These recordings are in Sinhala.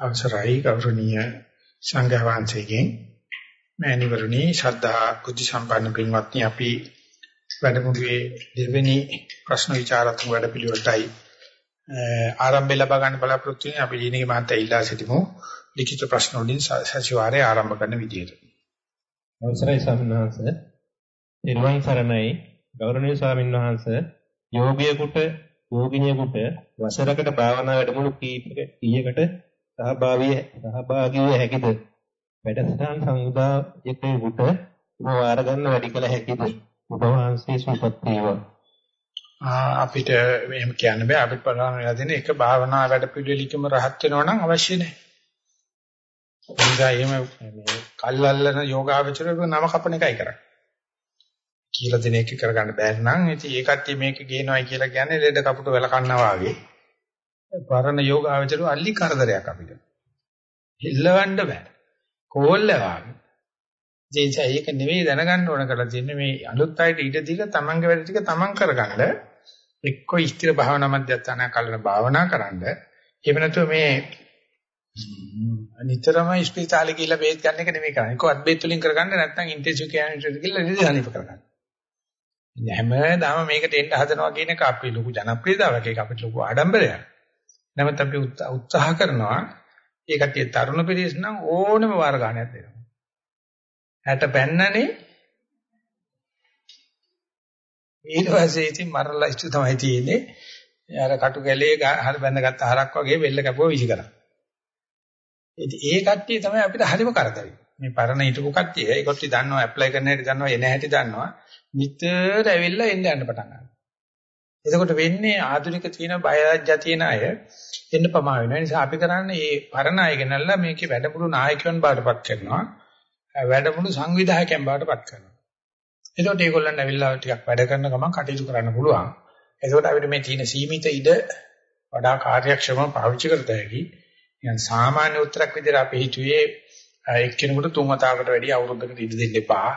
අවසරයි ගෞරවනීය සංඝයා වහන්සේගෙන් මෑණිවරණි ශ්‍රද්ධා බුද්ධ සම්පන්න පින්වත්නි අපි වැඩමුළුවේ දෙවෙනි ප්‍රශ්න විචාරතුංග වැඩපිළිවෙලටයි ආරම්භය ලබා ගන්න බලාපොරොත්තු වෙන්නේ. අපි ඊනික මහත්තයා ඉල්ලා සිටිමු ලිඛිත ප්‍රශ්න වලින් සතිವಾರයේ ආරම්භ කරන විදියට. අවසරයි ස්වාමීන් වහන්සේ. නිර්වාණ සරණයි. ගෞරවනීය ස්වාමීන් වහන්සේ යෝගියෙකුට යෝගිනියෙකුට වසරකට භාවනා වැඩමුළු කීයකට සහභාගී සහභාගී විය හැකිද? වැඩසටහන් සංවිධායකයෙකුට වාර ගන්න වැඩි කළ හැකිද? ඔබ වහන්සේ සුවපත් වේවා. අපිට එහෙම කියන්න බෑ අපිට බලන්න වෙලා තියෙන එක භාවනා වැඩ පිළිවෙලකම රහත් වෙනවා නම් අවශ්‍ය නැහැ. එනිසා එහෙම මේ කල්ලල්ලන යෝගාවචරක නම කපන එකයි කරන්නේ. කියලා දෙන එක කරගන්න බැරි නම් ඉතින් ඒ කට්ටිය මේක ගේනවයි කියලා කියන්නේ ලෙඩ කපුට වෙල කන්නවා වගේ. පරණ යෝගාවචර අල්ලි කරදරයක් අපිට. හිල්ලවන්න බෑ. කෝල්ල වාගේ. ජීන්ස ඒක නෙවෙයි දැනගන්න ඕන කරලා තියෙන්නේ මේ අලුත් අයට ඉඩ දීලා තමන්ගේ වැඩ ටික තමන් කරගන්න එක්ක ස්ථිර භාවනා මධ්‍යස්ථානයක් කලන භාවනා කරන්න එහෙම නැතුව මේ නිතරම ස්පිරිතාලේ ගිහිල්ලා බේත් ගන්න එක නෙමෙයි කරන්නේ. කොහොත් බේත් වලින් කරගන්න නැත්නම් ඉන්ටෙන්සිව් කෙයාර් යුනිට් ගිහිල්ලා නිදහනිප කරගන්න. හැමදාම මේකට එන්න හදනවා කියන එක අපේ ලොකු ජනප්‍රියතාවයක් ඒක අපිට ලොකු ආඩම්බරයක්. නමුත් අපි උත්සාහ කරනවා ඒ කට්ටිය තරුණ පිරිස නම් ඕනම වාර ගානක් දෙනවා. 60 පැන්නනේ ඊට පස්සේ ඉතින් මරලා ඉස්තු තමයි තියෙන්නේ. අර කටු කැලේ හර බැඳගත්ත හරක් වගේ වෙල්ල කැපුව විසි කරා. ඉතින් ඒ කට්ටිය තමයි අපිට හරිම කරදරේ. මේ පරණ හිටපු කට්ටිය ඒ කට්ටිය දන්නවා ඇප්ලයි කරන්න හැටි දන්නවා එන හැටි දන්නවා. නිතර ඇවිල්ලා එන්න යන්න පටන් ගන්නවා. එතකොට වෙන්නේ ආධුනික තියෙන බයලජ්ජා තියෙන අය එන්න පමා වෙනවා. ඒ නිසා අපි කරන්නේ මේ පරණ අය ගෙනල්ලා මේකේ වැඩමුළු නායකයන් බාටපත් කරනවා. වැඩමුළු සංවිධායකයන් බාටපත් කරනවා. එතකොට ඒගොල්ලන් ඇවිල්ලා ටිකක් වැඩ කරන ගමන් කටයුතු කරන්න පුළුවන්. එතකොට අපිට මේ තියෙන සීමිත ඉඩ වඩා කාර්යක්ෂමව පාවිච්චි කරත හැකි. නිකන් සාමාන්‍ය උත්තරක් විදිහට අපි හිතුවේ එක්කෙනෙකුට තුන් වතාවකට වැඩි අවුරුද්දකට ඉඩ දෙන්න එපා.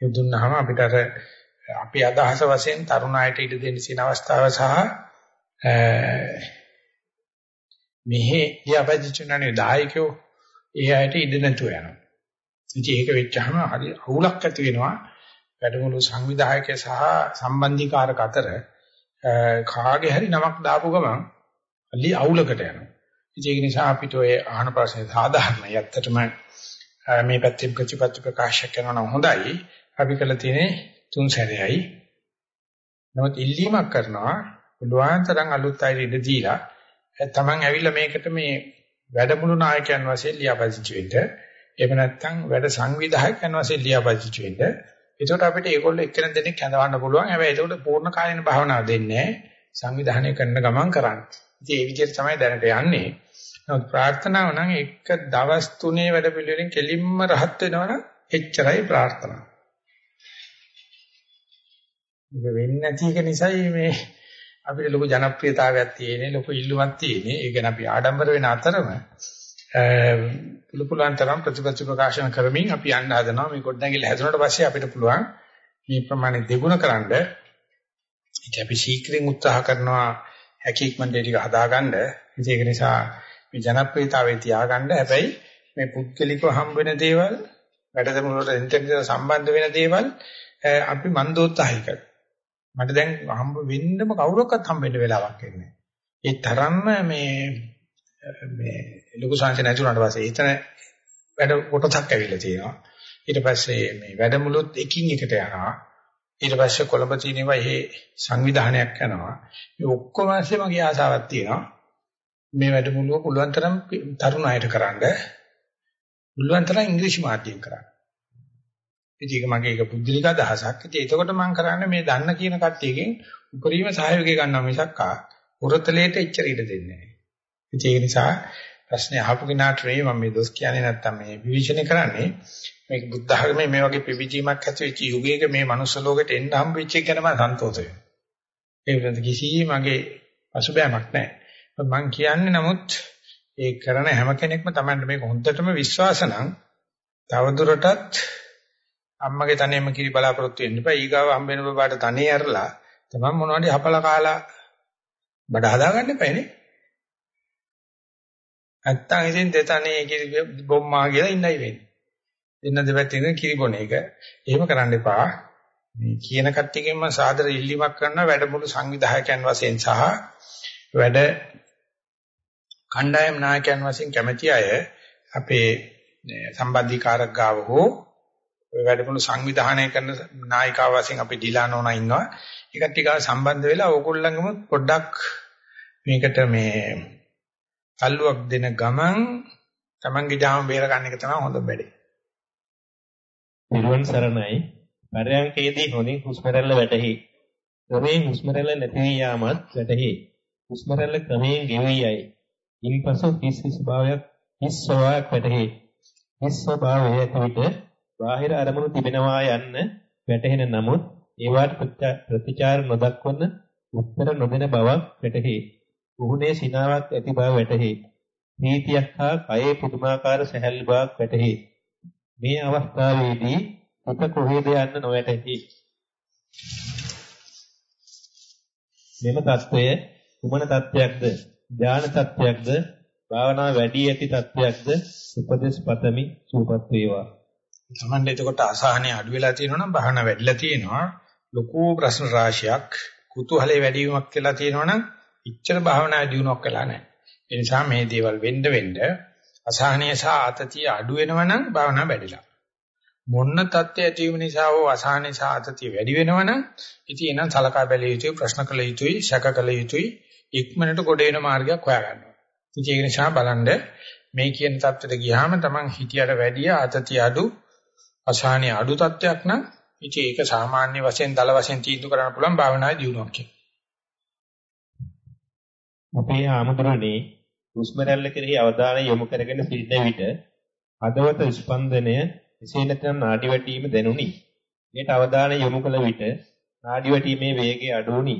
ඒ දුන්නාම අපිට අර අපි අදහස වශයෙන් තරුණ අයට ඉඩ දෙන්න තියෙන අවස්ථාව සහ මෙහි ලියාපදිචුනනේ දායකයෝ ඒ අයට ඉඩ නැතුව යනවා. ඉතින් ඒක වෙච්චහම හරි අවුලක් ඇති වෙනවා. වැඩමුළු සංවිධායකය සහ සම්බන්ධීකාරක අතර කාගේ හරි නමක් දාපු ගමන් අලි අවුලකට යනවා. ඒක නිසා අපිට ඔය අහන ප්‍රශ්නේ සාධාරණයි. ඇත්තටම මේ පැත්තේ ප්‍රතිපත්ති ප්‍රකාශ කරනවා නම් හොඳයි. අපි කළ තියෙන්නේ තුන් සැරේයි. නමුත් ඉල්ලීමක් කරනවා පුළුවන් තරම් අලුත් අය ඉඳ දීලා තමන් ඇවිල්ලා මේකට මේ වැඩමුළු නායකයන් වශයෙන් ලියාපදිංචි වෙන්න. එහෙම නැත්නම් වැඩ සංවිධායකයන් වශයෙන් ලියාපදිංචි වෙන්න. ඒකට අපිට ඒගොල්ලෝ එක්කෙනෙක් දෙනෙක් හඳවන්න පුළුවන්. හැබැයි ඒකට පූර්ණ කාලීන භාවනාව දෙන්නේ සංවිධානය කරන ගමන් කරන්නේ. ඉතින් ඒ විදිහට තමයි දැනට යන්නේ. නමුත් ප්‍රාර්ථනාව නම් එක දවස් තුනේ වැඩ පිළිවෙලින් කෙලින්ම රහත් වෙනවනම් එච්චරයි ප්‍රාර්ථනාව. මේක වෙන්නේ නැති එක නිසායි මේ අපිට ලොකු ජනප්‍රියතාවයක් තියෙන්නේ ලොකු ඉල්ලුමක් තියෙන්නේ. ඒ ගැන අපි ආඩම්බර වෙන අතරම පුළුවන් තරම් ප්‍රතිපත්ති ප්‍රකාශන කරමින් අපි යන්න හදනවා. මේ ගොඩනැගිල්ල හැදුනට පස්සේ අපිට පුළුවන් මේ ප්‍රමාණය දෙගුණ කරන්න. ඒක අපි ශීක්‍රයෙන් උත්සාහ කරනවා හැකියක්මන් දෙ ටික හදාගන්න. ඒක නිසා මේ ජනප්‍රියතාවය තියාගන්න. හැබැයි මේ පුද්ගලිකව හම් වෙන දේවල් වැඩසටහන වලට ඉන්ටර්නෙට් සම්බන්ධ වෙන දේවල් අපි මන්දෝත්සාහය කරනවා. මට දැන් හම්බ වෙන්නම කවුරක්වත් හම්බෙන්න වෙලාවක් එන්නේ ඒ තරම්ම මේ මේ ලොකු සංසය නැතුණාට පස්සේ එතන වැඩ කොටසක් ඇවිල්ලා තියෙනවා. ඊට පස්සේ මේ වැඩමුළුත් එකින් එකට යනවා. ඊට පස්සේ කොළඹ තියෙනවා එහි සංවිධානයක් යනවා. මේ ඔක්කොම ඇස්සේ මගේ ආසාවක් තියෙනවා. මේ වැඩමුළුව පුළුවන් තරම් තරුණ අයට කරන්න. පුළුවන් තරම් ඉංග්‍රීසි මාධ්‍යයෙන් කරන්න. ඉතින් ඒක මගේ එක පුද්ගලික අදහසක්. ඉතින් එතකොට මම කරන්නේ මේ දන්න කියන කට්ටියකින් උපරිම සහයෝගය ගන්නවා මිසක් ආ උරතලයට එච්චර ඉඩ දෙන්නේ නැහැ. ඉතින් ඒක නිසා ප්‍රශ්නේ අහපු කෙනාට නෙවෙයි මම මේ දොස් කියන්නේ නැත්තම් මේ විවිචනය කරන්නේ මේක බුද්ධ ධර්මයේ මේ වගේ පිවිචීමක් ඇති වෙච්ච යුගයක මේ මනුස්ස ලෝකෙට එන්න හම්බ වෙච්ච එක ගැන මම සන්තෝෂ වෙනවා. ඒ වෙනද කිසිම මගේ පසුබෑමක් නැහැ. මම කියන්නේ නමුත් ඒ කරන හැම කෙනෙක්ම Tamanne මේක හොඳටම විශ්වාස නම් තවදුරටත් අම්මගේ තනියම කිරි බලාපොරොත්තු වෙන්න එපා. ඊගාව හම්බ වෙන බබාට තනිය ඇරලා තමන් මොනවද හපලා කාලා බඩ හදාගන්න එපානේ. නැත්තම් ඉතින් දෙතනේ කිරි බොම්මා කියලා ඉන්නයි වෙන්නේ. දෙන්න දෙපැත්තෙන් කිරි බොන එක. එහෙම කරන්න එපා. මේ කියන කට්ටියකින්ම සාදර ඉල්ලීමක් කරන වැඩමුළු සංවිධායකයන් වශයෙන් සහ වැඩ කණ්ඩායම් නායකයන් වශයෙන් කැමැති අය අපේ සම්බන්ධීකාරක ගාව හෝ වැඩමුළු සංවිධානය කරන නායිකාව වශයෙන් අපි ඩිලානෝනා ඉන්නවා. ඒ කට්ටිය ගාව සම්බන්ධ වෙලා ඕගොල්ලන්ගම පොඩ්ඩක් මේකට මේ තල්ලුවක් දෙන ගමන් Tamange ජාම බේර ගන්න එක තමයි හොඳ වැඩේ. නිර්වන් සරණයි පරයන්කේදී හොඳින් හුස්ම රැල්ල වැටහි. ක්‍රමයෙන් හුස්ම රැල්ල නැති වී යාමත් වැටහි. හුස්ම රැල්ල ක්‍රමයෙන් ගෙවී යයි. ඉන්පසු හිස් හිස් භාවයක් හිස් ස්වභාවයක් වැටහි. හිස් ස්වභාවය ඇතුළත බාහිර අරමුණු තිබෙනවා යන්න වැටහෙන නමුත් ඒවට ප්‍රතිචාර නොදක්වන උත්තර නොදෙන බවක් වැටහි. උහුනේ සිනාවක් ඇති බව වැටහි. නීතියක් හා කයේ පුදුමාකාර සැහැල්ලු බවක් වැටහි. මේ අවස්ථාවේදී හිත කොහෙද යන්න නොවැටහි. මෙම தত্ত্বය කුමන தত্ত্বයක්ද? ඥාන தত্ত্বයක්ද? භාවනා වැඩි ඇති தত্ত্বයක්ද? උපදේශ පතමි සූපත් වේවා. තමන්ට එතකොට අසහනේ අඩු වෙලා තියෙනවා නම් භාවනා වැඩිලා තියෙනවා. ලොකු ප්‍රශ්න රාශියක් කුතුහලයේ වැඩි වීමක් කියලා තියෙනවා නම් ඉච්ඡර භාවනා දියුණුවක් කළා නැහැ. ඒ නිසා මේ දේවල් වෙන්න වෙන්න අසහනය සහ ආතතිය අඩු වෙනවනම් භාවනා වැඩිලා. මොන්න தත්ත්වය ඇති වීම නිසා හෝ අසහනය සහ ආතතිය වැඩි වෙනවනම් ඉතින් එනම් සලකා බැලිය යුතුයි ප්‍රශ්න කළ යුතුයි සැක කළ යුතුයි ඉක්මනට කොට වෙන මාර්ගයක් හොයාගන්නවා. ඉතින් ඒක නිසා බලන්න මේ කියන தත්ත්වයට ගියාම Taman හිතියට වැඩිය ආතතිය අඩු අසහනය අඩු තත්ත්වයක් නම් ඉතින් ඒක සාමාන්‍ය වශයෙන් දල වශයෙන් තීන්දුව කරන්න පුළුවන් භාවනාවේ දියුණුවක් කියලා. අපේ ආමතුරුනේ හුස්ම රැල්ල කෙරෙහි අවධානය යොමු කරගෙන සිටින විට හදවත ස්පන්දනය එසේ නැත්නම් නාඩි වැටීම දැනුනි. මේට අවධානය යොමු කළ විට නාඩි වැටීමේ වේගය අඩු වුනි.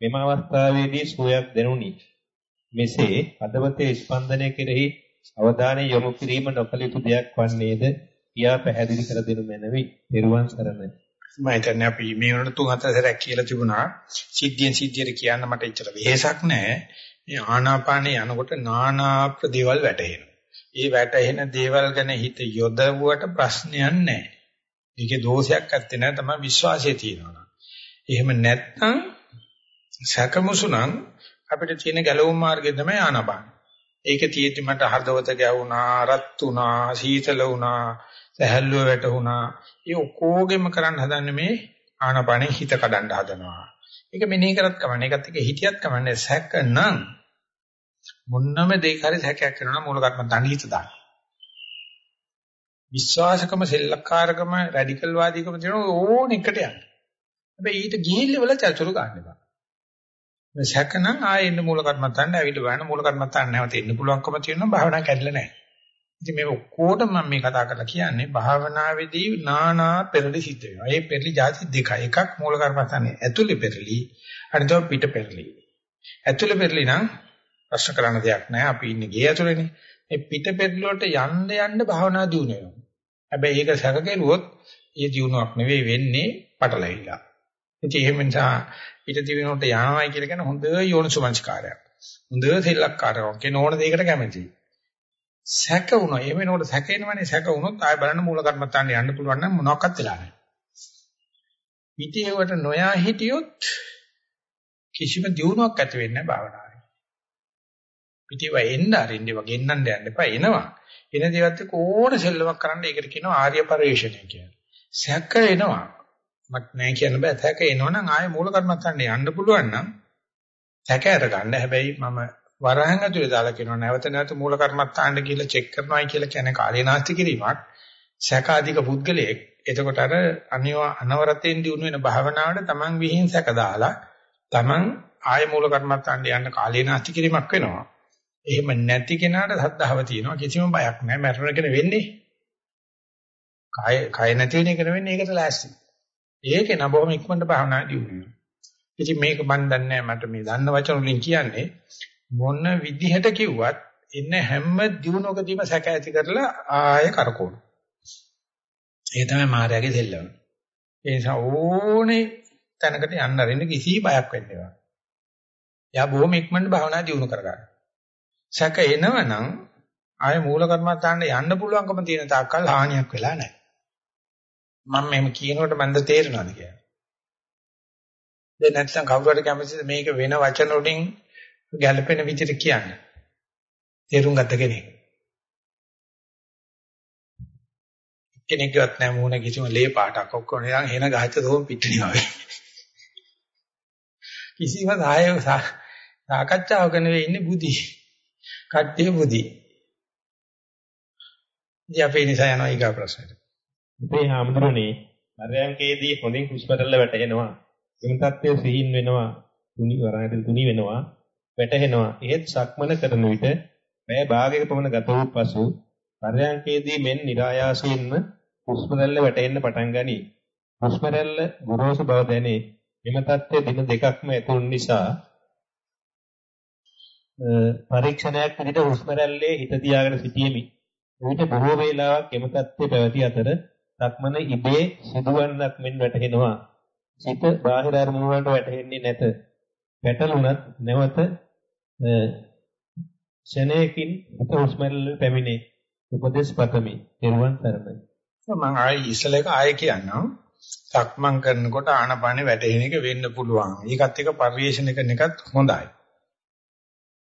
මෙම අවස්ථාවේදී සුවයක් දැනුනි. මෙසේ හදවතේ ස්පන්දනය කෙරෙහි අවධානය යොමු කිරීම නොකළ යුතු දෙයක් වන්නේද? කියා පැහැදිලි කර දෙනු මැනවි. ත්වන් සරණයි. මම හිතන්නේ අපි මේ වුණට තුන් හතර සැරයක් කියලා තිබුණා. සිද්ධියෙන් සිද්ධියට කියන්න මට එච්චර වෙහෙසක් නැහැ. මේ ආනාපානේ යනකොට নানা ප්‍රදේවල් වැටෙනවා. ඒ වැටෙන දේවල් ගැන හිත යොදවුවට ප්‍රශ්නයක් නැහැ. ඒකේ දෝෂයක් නැත්තේ නෑ තමයි විශ්වාසය තියෙනවා. එහෙම නැත්නම් සැකමුසුනම් අපිට තියෙන ගැලවුම් මාර්ගය තමයි ආනාපාන. ඒක තියෙද්දි මට හදවත ගැවුනා, රත් වුණා, සීතල වුණා, සැහැල්ලුව වැටුණා. ඒ ඔක්කොගෙම කරන්න හදන්නේ මේ ආනාපානෙ හිත කඩන්න හදනවා. ඒක මෙනෙහි කරත් කමන්නේ. ඒකත් එක්ක හිතියත් කමන්නේ සැකනම් මොන්නම දෙයක හරි සැකයක් කරනවා මූල කර්ම තණ්හිත දාන්න. විශ්වාසකම සෙල්ලක්කාරකම රැඩිකල් වාදීකම තියෙන ඕන එකට යන්න. හැබැයි ඊට ගිහිල්ල වල චතුරු ගන්න එපා. මේ සැකනම් ආයෙ ඉන්න මූල කර්මත්තන්න ඇවිල්ලා බලන්න මූල කර්මත්තන්න නැවත ඉන්න පුළුවන්කම තියෙනවා භාවනා කැඩලා නැහැ. ඉතින් මේ ඔක්කොටම මම මේ කතා කරලා කියන්නේ භාවනාවේදී නානා පෙරලි සිද්ධ වෙනවා. ඒ පෙරලි જાති දෙකයි. එකක් මූල කර්මස්ථානේ ඇතුලේ පෙරලි, අනිතව පිට පෙරලි. ඇතුලේ පෙරලි නම් ප්‍රශ්න කරන්න දෙයක් නැහැ. අපි ඉන්නේ ගේ ඇතුලේනේ. මේ පිට පෙරලි වලට යන්න යන්න භාවනා දියුණු වෙනවා. හැබැයි ඒක සැකකෙරුවොත් ඒ දියුණුවක් නෙවෙයි වෙන්නේ පටලැවිලා. ඉතින් එහෙම නිසා පිට දිවිනොට යනවායි කියලා කියන හොඳ යෝනිසුමංස්කාරයක්. හොඳ සෙල්ලක්කාරයක්. කියන ඕන දෙයකට කැමතියි. සැක වුණා. එහෙම වෙනකොට සැක එනවනේ සැක වුණොත් ආය බලන්න මූල කර්මත්තාන්න යන්න පුළුවන් නම් මොනවක්වත් වෙලා නැහැ. පිටියවට නොයා හිටියොත් කිසිම දියුණුවක් ඇති වෙන්නේ නැහැ භාවනාවේ. පිටියව එන්න අරින්න වගේ එන්නන්න යන්න එපා එනවා. එන දේවත් එක්ක ඕන සෙල්ලමක් කරන්න ඒකට කියනවා ආර්ය පරිශ්‍රණය කියලා. සැක එනවා. මට නෑ කියන්න බෑ සැක එනවනම් ආයේ මූල කර්මත්තාන්න යන්න පුළුවන් නම් සැක අරගන්න. හැබැයි මම වරහන් ඇතුලේ දාලා කියනවා නැවත නැවත මූල කර්මත්තාන්න කියලා චෙක් කරනවායි කියලා කියන්නේ කාලේ නාස්ති කිරීමක්. සැකාධික පුද්ගලයෙක් එතකොට අර අනිවා අනවරතෙන් දිනු වෙන භාවනාවට Taman විහිං සැක දාලා Taman ආය මූල කර්මත්තාන්න යන්න කාලේ නාස්ති කිරීමක් වෙනවා. එහෙම නැති කෙනාට සද්ධාව තියෙනවා කිසිම බයක් නැහැ මරණ කෙන වෙන්නේ. කය කය නැති වෙන එක නෙවෙන්නේ ඒකට ලෑස්ති. ඒකේ නම් බොහොම ඉක්මනට භාවනා දියුණු වෙනවා. ඉතින් මේක මන් දන්නේ මට මේ දන්න වචන වලින් කියන්නේ මොන විදිහට කිව්වත් ඉන්න හැම දිනුවකදීම සැක ඇති කරලා ආයෙ කරකවන. ඒ තමයි මායාවේ දෙල්ලම. ඒ නිසා ඕනේ තැනකට යන්න අරින්න කිසි බයක් වෙන්නේ නැහැ. යා බොහොම ඉක්මනට භාවනා දියුණු කරගන්න. සැක එනවනම් ආය මූල කර්මත්තාන්න යන්න පුළුවන්කම තියෙන තාක්කල් හානියක් වෙලා නැහැ. මම මෙහෙම කියනකොට මන්ද තේරෙනවද කියලා. දැන් නැත්නම් කවුරු හරි කැමතිද මේක වෙන වචන වලින් ගැළපෙන විදිහට කියන්න. තේරුම් ගත්ත කෙනෙක්. කෙනෙක්වත් නැහැ මූණ කිසිම ලේ පාටක් ඔක්කොම නිකන් එන ගහච්ච දෝම පිටිනි වගේ. කිසිම සාය සාකච්ඡාවක නෙවෙයි ඉන්නේ බුදි. කට්ටිය බුදි. ඉතින් අපේ නිසා යනවා ඊගා ප්‍රශ්නෙට. අපේ හැමදෙරෝනේ පරයන්කේදී හොඳින් හුස්ම රැල්ල වැටෙනවා. එම තත්ත්වය සිහින් වෙනවා. තුනි වරහට තුනි වෙනවා. වැටහෙනවා. ඒත් සක්මන කරන විට මේ භාගයක පමණ ගත වූ පසු පරයන්කේදී මෙන් નિરાයාසයෙන්ම හුස්ම රැල්ල වැටෙන්න පටන් ගනී. හුස්ම රැල්ල ගොරෝසු බව දැනේ. මෙම தත්ත්වය දින දෙකක්ම ඇතුන් නිසා පරීක්ෂණයක් විදිහට හුස්ම රැල්ලේ හිත තියාගෙන සිටීමි. ඊට බොහෝ වේලාවක් එම தත්ත්වය පැවති අතර සක්මන ඉබේ සිදුවන්නක් මෙන් වැටහෙනවා. සිත බාහිර අරමුණු වලට වැටෙන්නේ නැත. වැටලුණත් නැවත ශනේකින් හිත හුස්ම රැල්ල පැමිණේ. උපදේශ පතමි. ත්වන් සරණයි. මම ආයි ඉස්සලක ආයෙ කියන්නම්. සක්මන් කරනකොට ආනපානෙ වැටෙන එක වෙන්න පුළුවන්. ඒකත් එක පරිේශන කරන එකත් හොඳයි.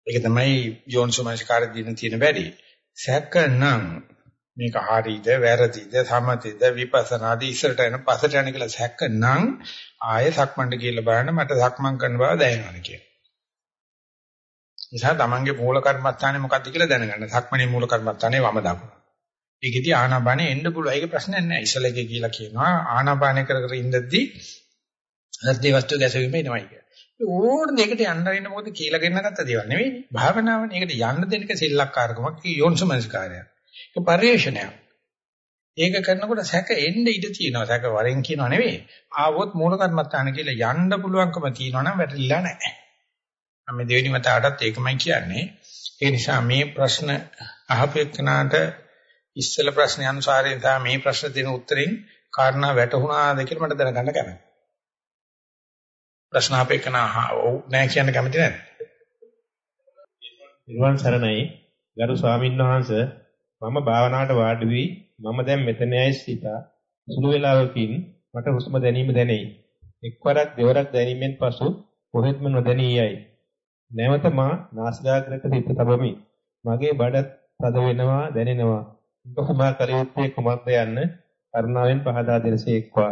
ඒක තමයි යෝනිසෝමනස්කාර දින තියෙන වැඩි. සැකනම් මේක හරිද වැරදිද සමතිද විපස්සනාද ඉස්සරට යන පස්සට යන කියලා සැකනම් ආයෙ සක්මන්ට කියලා බලන්න මට සක්මන් කරන බව දැනෙනවා කියලා. නිසා තමන්ගේ මූල කර්මස්ථානේ මොකක්ද කියලා දැනගන්න. සක්මණේ මූල කර්මස්ථානේ වම දකුණ. ඒකෙදි ආනාපානෙ එන්න පුළුවන්. ඒක ප්‍රශ්නයක් නෑ. ඉස්සලගේ කියලා කියනවා ආනාපානෙ කර කර ඉඳද්දී හෘදේ වස්තු ගැසවීම එනවයි කියලා. ඕන දෙයකට යන්න වෙන මොකද කියලා ගෙන්නගත්ත දේවල් නෙවෙයි. භාවනාවනේ. ඒකට යන්න දෙන එක සෙල්ලක්කාරකමක් යෝනිසමනස්කාරයක්. ඒක පරිේශනයක්. ඒක කරනකොට සැක එන්න ඉඩ තියෙනවා. සැක වරෙන් කියනවා නෙවෙයි. ආවොත් මූල කර්මත්තාන කියලා යන්න පුළුවන්කම තියෙනවා නම් වැටලිලා නැහැ. මම දෙවෙනි වතාවටත් ඒකමයි කියන්නේ. ඒ නිසා මේ ප්‍රශ්න අහපු එක්කනාට ඉස්සෙල්ල ප්‍රශ්නේ අනුසාරයෙන් තමයි මේ ප්‍රශ්න දෙන උත්තරෙන් කාරණා වැටහුණාද කියලා මට දැනගන්න කැමතියි. ප්‍රශ්න අපේකනා ඔව් නෑ කියන්න කැමති නැද්ද? නිර්වාණ සරණයි ගරු ස්වාමීන් වහන්සේ මම භාවනාවට වාඩි වී මම දැන් මෙතන ඇයි සිතා සුළු වේලාවකින් මට හුස්ම දැනීම දැනේ. එක්වරක් දෙවරක් දැනීමෙන් පසු කොහෙත්ම නොදැනී යයි. නැවත මා නාසිකාග්‍රයට හිත තබමි. මගේ බඩ තද වෙනවා දැනෙනවා. කොහොමද කලියුත්තේ කුමක්ද යන්න කරුණාවෙන් පහදා දෙනසේක්වා.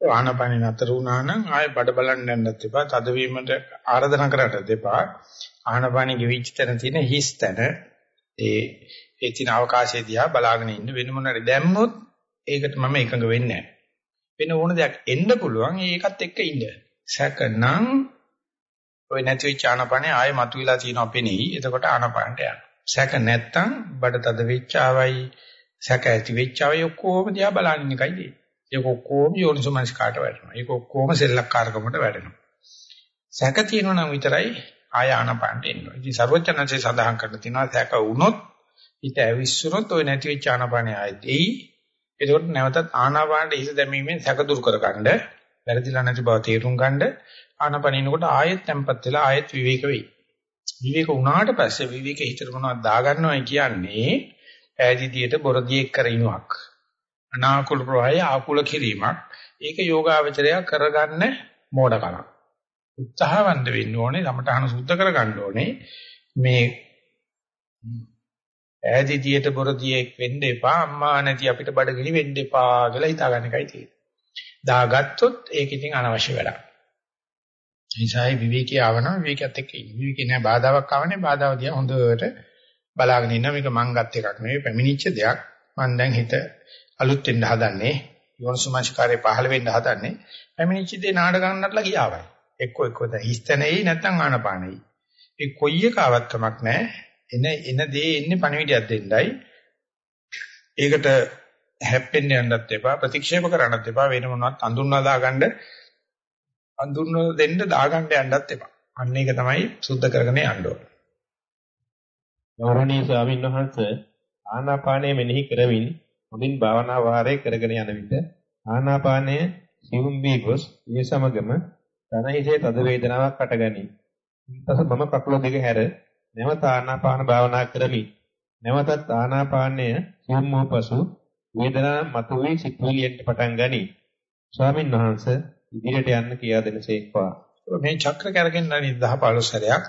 ආනපන නතර වුණා නම් ආයෙ බඩ බලන්න යන්නත් එපා. තදවීමට ආරාධනා කරන්නත් එපා. ආනපන ගෙවිච්ච තැන තියෙන හිස් තැන ඒ ඒ තියෙන අවකාශය දිහා බලාගෙන ඉන්න වෙන මොනවාරි දැම්මොත් ඒකට මම එකඟ වෙන්නේ නැහැ. වෙන ඕන දෙයක් එන්න පුළුවන් ඒකත් එක්ක ඉන්න. සැකනම් ඔය නැති වෙච්ච ආනපනේ ආයෙ මතුවලා තියෙනවා පෙනෙයි. එතකොට ආනපනට යන්න. සැක නැත්තම් බඩ තද වෙච්චාවයි සැක ඇති වෙච්චාවයි ඔක්කොම දිහා බලන්න එකයි දෙන්නේ. ඒක ඔක්කොම යෝනිසමනස්කාට වැටෙනවා. ඒක ඔක්කොම සෙල්ලක්කාරකමට වැටෙනවා. සැක තියෙනවා නම් විතරයි ආය ආනපනට එන්නේ. ඉතින් ਸਰවඥාන්සේ සඳහන් කරලා තිනවා සැක වුණොත් හිත ඇවිස්සුනොත් ඔය නැති වෙච්ච ආනපනේ ආයෙත් එයි. ඒකට නැවතත් ආනාපානට හිත දැමීමෙන් සැක දුරු කරගන්න, වැරදිලා නැති බව තේරුම් ගන්න ආනපනිනකොට ආයෙත් tempat වෙලා ආයෙත් විවේක වෙයි. විවේක වුණාට පස්සේ විවේක හිතට මොනවද දාගන්නවයි කියන්නේ ඈදිදියට බොරදියෙක් කරිනුවක්. අනාකූල ප්‍රවාහය ආකූල කිරීමක්. ඒක යෝගාවචරය කරගන්න මෝඩකමක්. උත්සාහවන්ත වෙන්න ඕනේ, ළමටහන සුද්ධ කරගන්න ඕනේ. මේ ඈදිදියට බොරදියෙක් වෙන්න එපා, අම්මා නැති අපිට බඩගිනි වෙන්න එපා කියලා හිතාගන්න එකයි තියෙන්නේ. දාගත්තොත් ඒක ඉතින් අනවශ්‍ය වැඩක්. ඒසයි විවේකී ආවනම් විවේකයත් එක්ක ඉන්න. විවේකී නෑ බාධාවක් ආවනේ බාධාව දිහා හොඳට බලාගෙන ඉන්න මේක මං ගත් එකක් නෙවෙයි පැමිණිච්ච දෙයක්. මං දැන් හිත අලුත් වෙන්න හදන්නේ. යෝනිසුමංස්කාරේ පහළ වෙන්න හදන්නේ. පැමිණිච්ච දේ නාඩ ගන්නටලා ගියාවයි. එක්ක එක්ක දැන් හිස්තනෙයි නැත්නම් ආනපානෙයි. ඒ කොයි එක ආවත් කමක් නෑ. එන එන දේ එන්නේ පණිවිඩයක් දෙන්නයි. ඒකට හැප්පෙන්න යන්නත් එපා ප්‍රතික්ෂේප කරන්නත් එපා වෙන මොනවත් අඳුන්වා දාගන්න අඳුන දෙන්න දාගන්න යන්නත් එපා. අන්න ඒක තමයි සුද්ධ කරගෙන යන්න ඕන. ගෞරවනීය ස්වාමීන් වහන්සේ ආනාපානය මෙනෙහි කරමින් හොඳින් භාවනා වාරය කරගෙන යන විට ආනාපානය සිවුම් වී ගොස් ඒ සමගම ධනහිසේ තද වේදනාවක් අටගනී. ඊපස මම කකුල දෙක හැර නැවත ආනාපාන භාවනා කරමි. නැවතත් ආනාපානය සියුම් වූ පසු වේදනා මතුවී සිතුවිලියට පටන් ගනී. ස්වාමින් වහන්සේ ඉදිරියට යන්න කියා දෙනසේක්වා. මේ චක්‍ර කරගෙන යන 10 15 සැරයක්.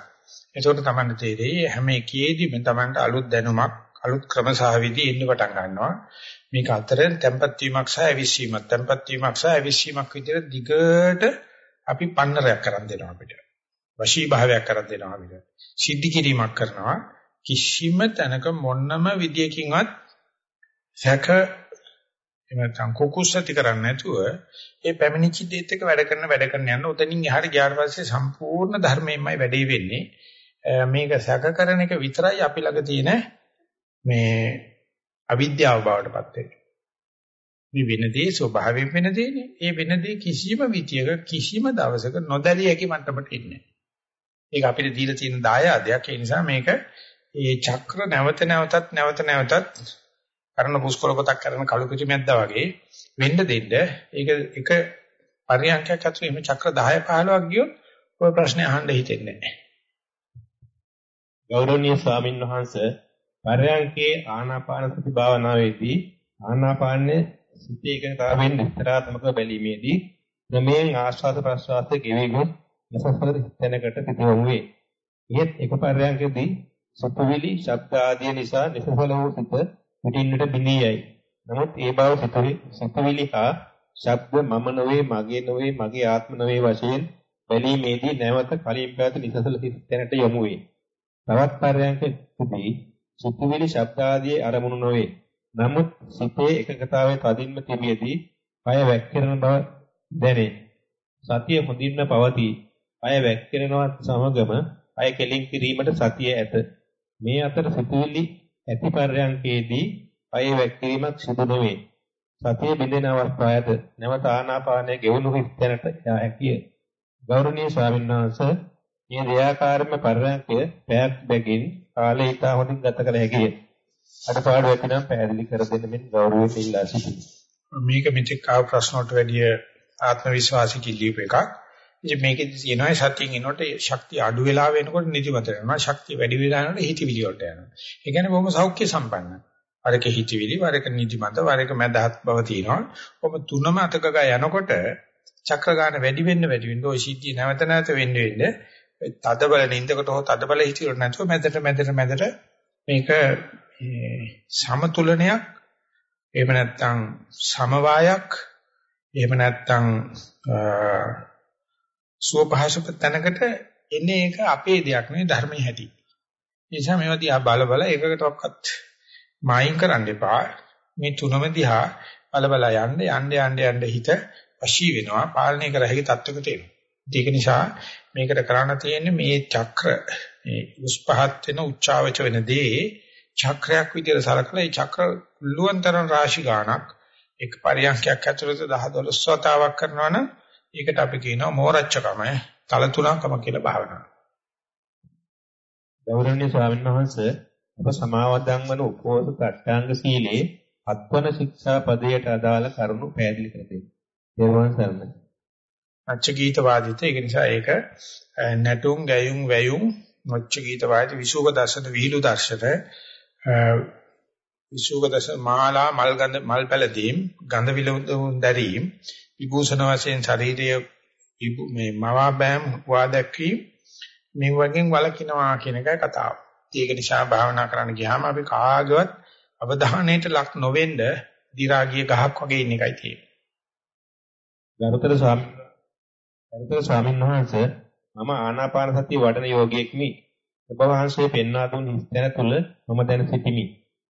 එතකොට තමයි තේරෙයි හැම එකේදීම තමන්ට අලුත් දැනුමක් අලුත් ක්‍රම සහ විදි එන්න පටන් ගන්නවා. මේක අතරෙන් tempat වීමක් සහ අවිස්සීමක් tempat වීමක් සහ අවිස්සීමක් විදිහට දිගට අපි පන්නරයක් කරන් දෙනවා අපිට. වශී භාවයක් කරන් දෙනවා අපිට. සිද්ධි කිරීමක් කරනවා. කිසිම තැනක මොන්නම විදියකින්වත් සැක එහෙම නැත්නම් කුකුස් ඇති කරන්නේ නැතුව ඒ පැමිණිච්ච දෙයත් එක වැඩ කරන වැඩ කරන යන උතනින් එහාට ගියාට පස්සේ සම්පූර්ණ ධර්මයෙන්මයි වැඩේ වෙන්නේ. මේක සැක කරන එක විතරයි අපි ළඟ තියෙන මේ අවිද්‍යාව බවටපත් වෙන්නේ. මේ වෙන දේ ස්වභාවයෙන් වෙන දේනේ ඒ වෙන දේ කිසිම විදියක කිසිම දවසක නොදැලිය හැකි මට්ටමට එන්නේ ඒක අපිට දීලා තියෙන දායාදයක්. ඒ නිසා මේක ඒ චක්‍ර නැවත නැවතත් නැවත නැවතත් කරන පුස්කොළ පොතක් කරන කළු පිටිමැද්දා වගේ වෙන්න දෙන්න ඒක එක පරියන්කයක් ඇතුළේ මේ චක්‍ර 10 15ක් ගියොත් ඔය ප්‍රශ්නේ අහන්න හිතෙන්නේ නැහැ. ගෞරවනීය ස්වාමින් වහන්සේ පරයන්කේ ආනාපාන සති භාවනාවේදී ආනාපානයේ සිටේ එකතාවෙන් විස්තරාත්මක බැලීමේදී ක්‍රමයෙන් ආශ්වාස ප්‍රශ්වාසයේ ගෙවි ගොස් නසසර තැනකට පිටවමු වේ. එහෙත් එක පරයන්කදී සුපවිලි ශබ්ද ආදී නිසා නිසසල වූ සිත පිටින්නට බිඳී යයි. නමුත් ඒ බව සිතුවිලි හා ශබ්ද මම නොවේ මගේ නොවේ මගේ ආත්ම නොවේ වශයෙන් බැලීමේදී නැවත කලින් පැවත නිසසල තැනට යොමු වේ. තවත් පරයන්කදී සිතුවිලි ශබ්ද ආදී අරමුණු නොවේ. නමුත් සිතේ එකකතාවයේ තදින්ම තිබියදී කය වැක්කිරෙන බව දැනේ. සතිය හොඳින්ම පවතී. කය වැක්කිරෙනවත් සමගම කය කෙලින් කිරීමට සතිය ඇත. මේ අතර සිතුවිලි ඇති පර්යන්කේදී පය වැක්කිරීමක් සිදු නොවේ. සතිය බිඳෙන අවස්ථාවද නැවත ආනාපානය ගෙවුණු හිස්තැනට යා හැකිය. ගෞරවනීය ස්වාමීන් වහන්සේ මේ දෙයාකාරම පර්යන්කය පැයක් බැගින් කාලය ඉතා හොඳින් ගත කළ හැකිය. අඩපාඩු ඇතිනම් පැහැදිලි කර දෙන්න මෙන් ගෞරවයෙන් ඉල්ලා සිටිමි. මේක මෙතෙක් ආව ප්‍රශ්න වලට වැඩිය ආත්ම විශ්වාසික ලියුප එකක්. ඉතින් මේකෙදි කියනවා සතියෙන් එනකොට ශක්තිය අඩු වෙලා වෙනකොට නිදිමත වෙනවා. ශක්තිය වැඩි වෙලා යනකොට හිතවිලි වලට යනවා. ඒ කියන්නේ බොහොම සෞඛ්‍ය සම්පන්නයි. වරක හිතවිලි, වරක නිදිමත, වරක මදහත් බව තියෙනවා. ඔබ තුනම අතක ගා යනකොට චක්‍රගාන වැඩි වෙන්න වැඩි වෙන්න ওই සිද්ධිය නැවත නැවත වෙන්න වෙන්න තද බල නින්දකට හෝ තද බල හිතවිලි නැතුව මැදට මැදට මැදට මේක සමතුලනයක් එහෙම නැත්නම් සමவாயක් එහෙම නැත්නම් සුවපහසුක තැනකට එන්නේ ඒක අපේ දෙයක් නෙවෙයි ධර්මයේ හැටි. ඒ නිසා මේවා දිහා බල බල එකකටවත් මායින් කරන්න එපා. මේ තුනම දිහා බල බල යන්න යන්න යන්න යන්න හිත වශී වෙනවා. පාලනය කර හැකි තත්වයකට එනවා. ඒක නිසා මේකට කරන්න තියෙන්නේ මේ චක්‍ර මේ උස්පහත් වෙන උච්චාවච වෙන දේ චක්‍රයක් විදිහට සලකලා ඒ චක්‍ර කුල්ලුවන්තරන් රාශි ගාණක් එක පරියන්කයක් ඇතුළත 10 12 වතාවක් කරනවා නම් ඒකට අපි කියනවා මෝරච්චකම, තලතුණකම කියලා භාවනාව. ගෞරවනීය ස්වාමීන් වහන්සේ අප සමාවදන් වන උපෝස ප්‍රත්‍යාංග සීලේ අත්වන ශික්ෂා පදයට අදාළ කරුණු පැහැදිලි කර දෙන්න. දේවාන් සරණ. අච්ච ගීත වාදිත ඒක නිසා ඒක නැටුම් ගැයුම් වැයුම් මොච්ච ගීත වාදිත විසුක දර්ශන විහිළු දර්ශන විසුක දර්ශන මාලා මල් ගඳ මල් පැලදීම් ගඳ විලවුන් දැරීම් විභූෂණ වශයෙන් ශරීරයේ මේ මවා බෑම් හුවා දැක්වීම මේ වගේ වලකිනවා කියන එකයි කතාව. ඒක නිසා භාවනා කරන්න ගියාම අපි කාගවත් අවධානයට ලක් නොවෙන්න දිරාගිය ගහක් වගේ ඉන්න එකයි තියෙන්නේ. ගරුතර ස්වාමීන් ගරුතර ස්වාමීන් වහන්සේ මම ආනාපාන සතිය වඩන යෝගියෙක්මි. ඔබ වහන්සේ පෙන්වා දුන් හිස්තැන තුල මම දැන සිටිමි.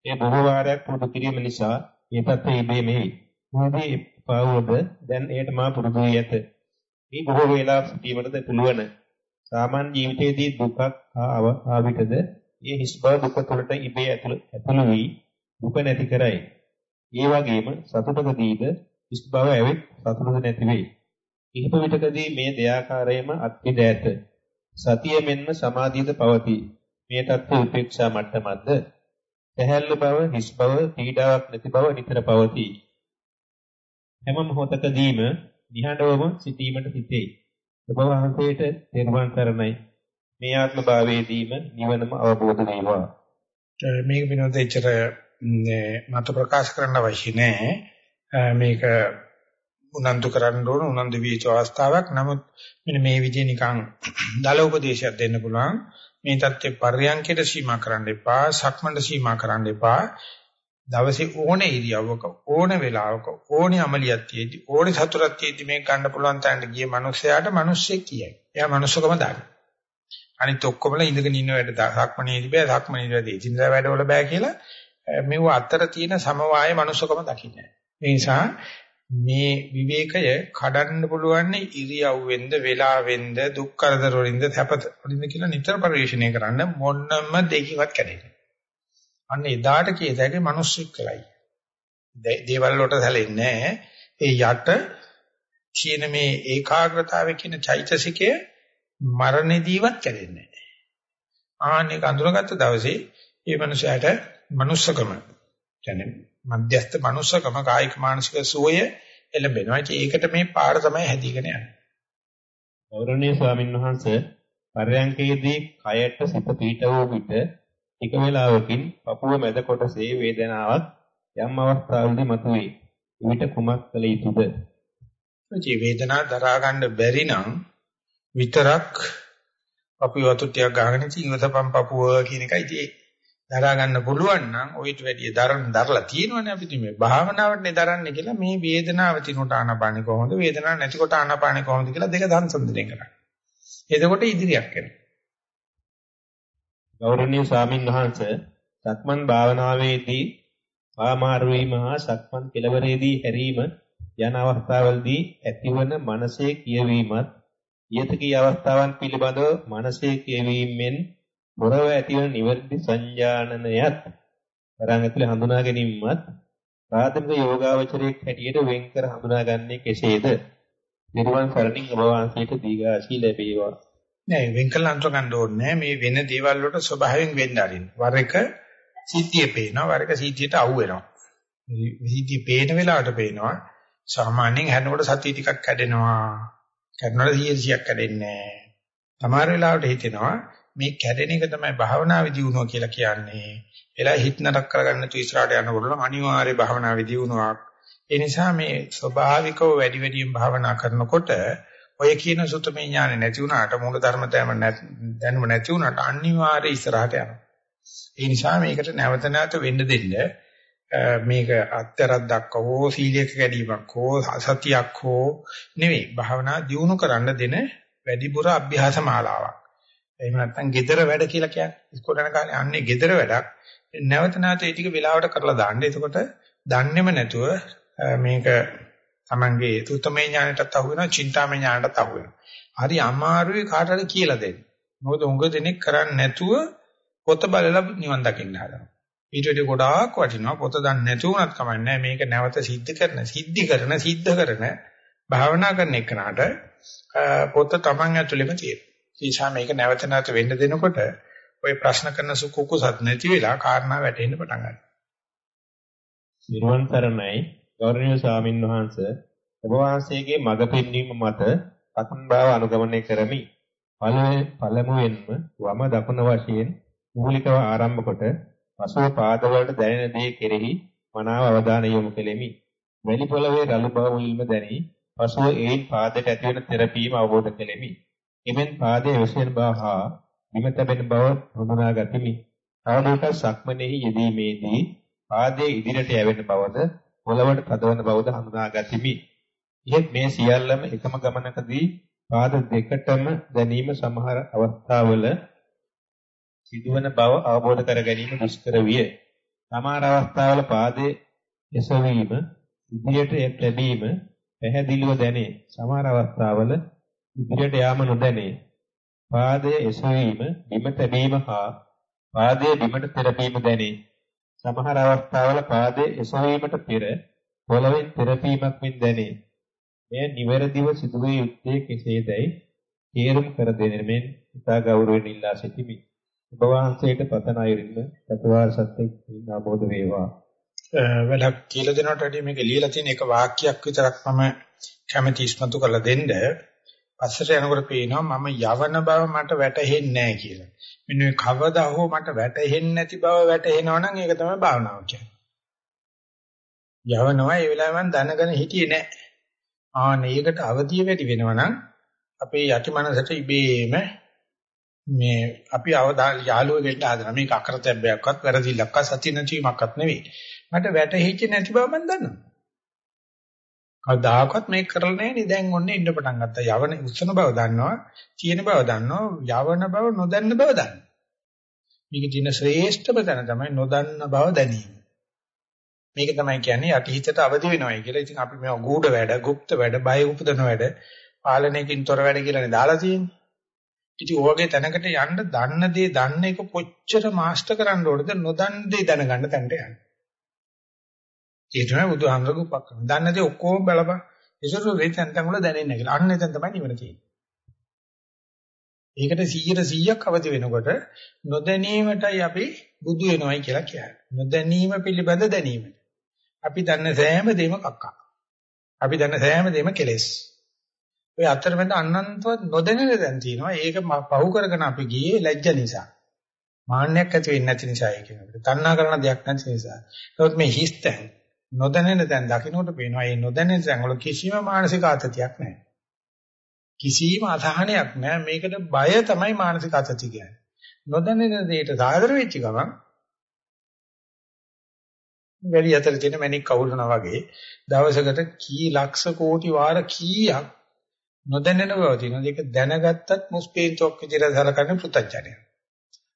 ඒ බොහෝ වාරයක් පුරුදු කිරීම නිසා මේ පැත්තේ ඉබේ මෙහි. මොහොතේ පාවොද දැන් එයට මා පුරුදු වී ඇත. මේ බොහෝ වේලා සිටීමටද පුළුවන්. සාමාන්‍ය ජීවිතයේදී දුකක් ආ විටද ඒ හිස් බව දුක තුළට ඉබේ ඇතුළු ඇතුළු වී දුක නැති කරයි. ඒ වගේම සතුටකදීද හිස් බව ඇවිත් සතුටද නැති වෙයි. කිහිප විටකදී මේ දෙයාකාරයේම අත්විඳ ඇත. සතිය මෙන්ම සමාධියද පවතී. මේ தත්ත්ව උපේක්ෂා මට්ටමක්ද සැහැල්ලු බව, හිස් බව, පීඩාවක් නැති බව නිතර පවතී. හැම මොහොතකදීම නිහඬවම සිටීමට සිටේ. ඔබ වහන්සේට තෙරුවන් සරණයි. මේ ආත්ම භාවයේදීම නිවනම අවබෝධ වේවා. මේක වෙනද එච්චර මත ප්‍රකාශ කරන්න අවශ්‍ය නැහැ. මේක උනන්දු කරන්න ඕන උනන්දු වීච අවස්ථාවක්. නමුත් මෙන්න මේ විදිහ නිකන් දල උපදේශයක් දෙන්න පුළුවන්. මේ தත්ත්වේ පර්යංකයට සීමා කරන්න එපා, සක්මණට සීමා කරන්න එපා. දවසේ ඕනේ ඉරියව්වක ඕනේ වෙලාවක ඕනේ අමලියක් තියෙදි ඕනේ සතුටක් තියෙදි මේක ගන්න පුළුවන් තැනට ගිය මිනිස්සයාට මිනිස්සෙක් කියයි. එයා මිනිස්සකම දාන්න. අනිත් ඔක්කොමලා ඉඳගෙන ඉන්න වැඩ සක්මණේදී බෑ සක්මණේදී වැඩ ඉදින්දා වැඩවල බෑ කියලා මෙව අතර තියෙන සමவாய මිනිස්සකම දකින්නේ. ඒ නිසා මේ විවේකය කඩන්න පුළුවන් ඉරියව්වෙන්ද වෙලාවෙන්ද දුක් කරදර වලින්ද තැපත වලින්ද කියලා නිතර පරිශීලනය කරන්න මොන්නම දෙකවත් කැඩෙන්නේ. අන්න එදාට කියතැගේ මිනිස්සෙක් කලයි. දේවල් වලට සැලෙන්නේ ඒ යට කියන මේ ඒකාග්‍රතාවය කියන චෛතසිකය මරණෙදීවත් කැඩෙන්නේ නැහැ. ආන්නේ අඳුරගත්ත දවසේ මේ මනුස්සයාට manussකම කියන්නේ මධ්‍යස්ථ manussකම කායික මානසික සුවය එළඹෙනවා. ඒකට මේ පාර තමයි හැදීගෙන යන්නේ. ගෞරවනීය ස්වාමින් වහන්සේ පරයන්කේදී කයට සිත පීඨවෝ විට එක වේලාවකින් පපුව මැද කොටසේ වේදනාවක් යම් අවස්ථාවකදී මතුවේ. විට කුමක් කළ යුතුද? මේ වේදනාව දරා ගන්න බැරි නම් විතරක් අපි වතු ටිකක් ගහගෙන ඉවතපම් පපුව කියන එකයි තියෙන්නේ. දරා ගන්න පුළුවන් නම් ඔయిత වැඩිය දරන දරලා තියෙනවනේ අපි මේ භාවනාවටනේ දරන්නේ කියලා මේ වේදනාව තිනුට ආනපානෙ කොහොමද වේදනාවක් නැතිකොට ආනපානෙ කොහොමද කියලා දෙක සංසන්දනය කරන්නේ. එතකොට ඉදිරියක් එනවා. ගෞරවනීය ස්වාමින් වහන්සේ සක්මන් භාවනාවේදී ආමාර වීම හා සක්මන් කෙලවරේදී හැරීම යන අවස්ථාවලදී ඇතිවන මනසේ කියවීමත් ඊයතකී අවස්ථාවන් පිළිබඳව මනසේ කියවීමෙන් මොරව ඇතිවන නිවැරදි සංජානනයත් තරංග ඇතුලේ හඳුනා ගැනීමත් ප්‍රාථමික යෝගාවචරයේ හැටියට වෙන්කර හඳුනාගන්නේ කෙසේද? නිර්වාණ සරණින් ඔබ වහන්සේට දීඝාශී ලැබේවා. නෑ වෙන් කළ අන්තර ගන්න ඕනේ මේ වෙන දේවල් වලට ස්වභාවයෙන් වෙන්න ආරින්න. වර එක සිද්ධිය පේනවා වර එක සිද්ධියට අහු වෙනවා. සිද්ධිය පේන වෙලාවට පේනවා සාමාන්‍යයෙන් හැනකොට සතිය ටිකක් කැඩෙනවා. කැඩනකොට 100ක් කැඩෙන්නේ නෑ. සමහර වෙලාවට හිතෙනවා මේ කැඩෙන එක තමයි භාවනා විදියුණුව කියලා කියන්නේ. එලා හිත නරක කරගන්න තු ඉස්සරහට යනකොට අනිවාර්ය භාවනා විදියුණුවක්. ඒ නිසා මේ ස්වභාවිකව වැඩි වැඩියෙන් භාවනා කරනකොට ඔය කියන සුතමේ ඥානෙ නැති වුණාට මූල ධර්ම දැනුම නැති වුණාට අනිවාර්ය ඉස්සරහට යනවා. ඒ නිසා මේකට නැවත නැවත වෙන්න දෙන්න මේක අත්තරක් දක්වෝ සීලයක කැඩීමක් හෝ සතියක් හෝ නෙවෙයි භාවනා දියුණු කරන්න දෙන වැඩිපුර අභ්‍යාස මාලාවක්. එහෙම නැත්නම් gedara වැඩ කියලා කියන්නේ. ඉස්කෝලේ යන කාලේ අන්නේ gedara වැඩක්. නැවත නැවත ඒ ටික වෙලාවට කරලා දාන්න. එතකොට දන්නේම නැතුව මේක Tamange සුත්තමේ ඥානයටත් අහු වෙනවා, චින්තාමේ ඥානයටත් අහු වෙනවා. හරි අමාරුයි කාට හරි කියලා දෙන්න. මොකද උඟ දෙනෙක් කරන්නේ නැතුව පොත බලලා නිවන් දකින්න හදනවා. ඊට වඩා ගොඩාක් වටිනවා පොත දන්නේ නැති වුණත් කමන්නේ මේක නැවත සිද්ධ කරන, සිද්ධි කරන, සිද්ධ කරන භාවනා කරන එකනට පොත Taman ඇතුළෙම තියෙනවා. ඒ නිසා මේක නැවත නැවත වෙන්න දෙනකොට ওই ප්‍රශ්න කරන සුකුකුසත් නැති වෙලා කාරණා වැටෙන්න පටන් ගන්නවා. නිර්වන් තරණයි ගෞරවනීය ස්වාමින් වහන්සේ ඔබ වහන්සේගේ මඟ පෙන්වීම මත සතන් භාව අනුගමනය කරමි. පළමුවෙන්ම වම දකුණ වශයෙන් මූලිකව ආරම්භ කොට පසුව පාදවලට දැනෙන දේ කෙරෙහි මනාව අවධානය යොමු කෙලෙමි. වැලි පොළවේ රළු බව මුලින්ම දැනි පසුව ඒන් පාදයට ඇතිවන තෙරපීම අවබෝධ කෙලෙමි. එමෙන් පාදයේ විශේෂ බව හා බිම තැබෙන බව හඳුනා ගතිමි. තවදුරටත් සක්මනේහි යෙදීමේදී පාදයේ ඉදිරියට යැවෙන බවද පොළවට තදවන බවද හඳුනා ගතිමි. ඉහත් මේ සියල්ලම එකම ගමනකදී පාද දෙකටම දැනීම සමහර අවස්ථාවල සිදුවන බව අවබෝධ කර ගැනීම දුෂ්කර විය. සමහර අවස්ථාවල පාදයේ එසවීම ඉදිරියට ලැබීම පැහැදිලිව දැනේ. සමහර අවස්ථාවල ඉදිරියට යාම නොදැනේ. පාදයේ එසවීම බිම තැබීම හා පාදයේ බිමට තෙරපීම දැනේ. සමහර අවස්ථාවල පාදයේ එසවීමට පෙර පොළවෙන් තෙරපීමක් මෙන් දැනේ. මෙය නිවැරදිව සිදුවේ යුත්තේ කෙසේදයි තේරුම් කර දෙන මෙන් ඉතා ගෞරවයෙන් ඉල්ලා සිටිමි. ඔබ වහන්සේට පතන අයුරින්ම චතුරාර්ය සත්‍ය අවබෝධ වේවා. වෙලක් කියලා දෙනකොට මේක ලියලා තියෙන එක වාක්‍යයක් විතරක් මම කැමැති ඉස්මතු කරලා දෙන්න. පස්සට යනකොට පේනවා මම යවන බව මට වැටහෙන්නේ නැහැ කියලා. මෙන්න මේ කවදා හෝ මට වැටහෙන්නේ නැති බව වැටහෙනවා නම් ඒක තමයි භාවනාව කියන්නේ. යවනවා ඒ වෙලාවෙ මම දැනගෙන හිටියේ නැහැ. ආන ඒකට අවදිය වැඩි වෙනවා නම් අපේ යටි මනසට ඉබේම මේ අපි අවදා යාළුවෙක් වෙන්න හදන මේක අකරතැබ්බයක්වත් වැරදිලක්වත් සති නැතිවීමක්වත් නෙවෙයි. මට වැටහිච්ච නැති බව මම දන්නවා. කවදාකවත් මේක කරලා නැහැ නේ දැන් ඔන්න ඉන්න පටන් ගත්තා. යවන උස්සන බව දන්නවා, තියෙන බව දන්නවා, යවන බව නොදන්න බව දන්නවා. මේක තියෙන ශ්‍රේෂ්ඨම තැන තමයි නොදන්න බව දැනීම. මේක තමයි කියන්නේ යටිහිතට අවදි වෙනවයි කියලා. ඉතින් අපි මේ ගූඪ වැඩ, গুপ্ত වැඩ, බය උපදන වැඩ, පාලනයකින් තොර වැඩ කියලානේ දාලා තියෙන්නේ. ඉතින් ඔයගේ තැනකට යන්න දන්න දේ දන්න එක කොච්චර මාස්ටර් කරන්න ඕනද නොදන්න දේ දැනගන්න තැනට යන්න. ඒ තමයි බුදුහාමරගේ උපක්‍රම. දන්න දේ ඔක්කොම බලපන්. ඒසොරු මේ තැන් තැන් වල දැනෙන්නේ නැහැ කියලා. අන්න එතන තමයි නිවන තියෙන්නේ. ඒකට 100%ක් අවදි වෙනකොට නොදැනීමටයි අපි බුදු වෙනවයි කියලා කියන්නේ. නොදැනීම පිළිබඳ දැනීම. අපි දන්න සෑම දෙයක්ම කක්කා. අපි දන්න සෑම දෙයක්ම කෙලෙස්. ඔය අතරමැද අනන්තවත් නොදැනෙන දැන් තියෙනවා. ඒක පහු කරගෙන අපි ගියේ ලැජ්ජ නිසා. මාන්නයක් ඇති වෙන්නේ නැති නිසා ඒක කියනකොට. තණ්හා කරන දෙයක් නැති නිසා. ඒවත් මේ හිස්තැන් නොදැනෙන දැන් දකින්නට පේනවා. මේ නොදැනෙන දැන් වල කිසිම මානසික ආතතියක් නැහැ. කිසිම අසහනයක් නැහැ. මේකට බය තමයි මානසික ආතතිය කියන්නේ. නොදැනෙන දෙයට සාදර වෙච්ච ගමන් වැඩි අතර තියෙන මැණික් කවුරුනා වගේ දවසකට කී ලක්ෂ කෝටි වාර කීයක් නොදැනෙන බව තියෙනවා. ඒක දැනගත්තත් මුස්පීන්තුවක් විදිහට සලකන්නේ පෘථජ්ජනය.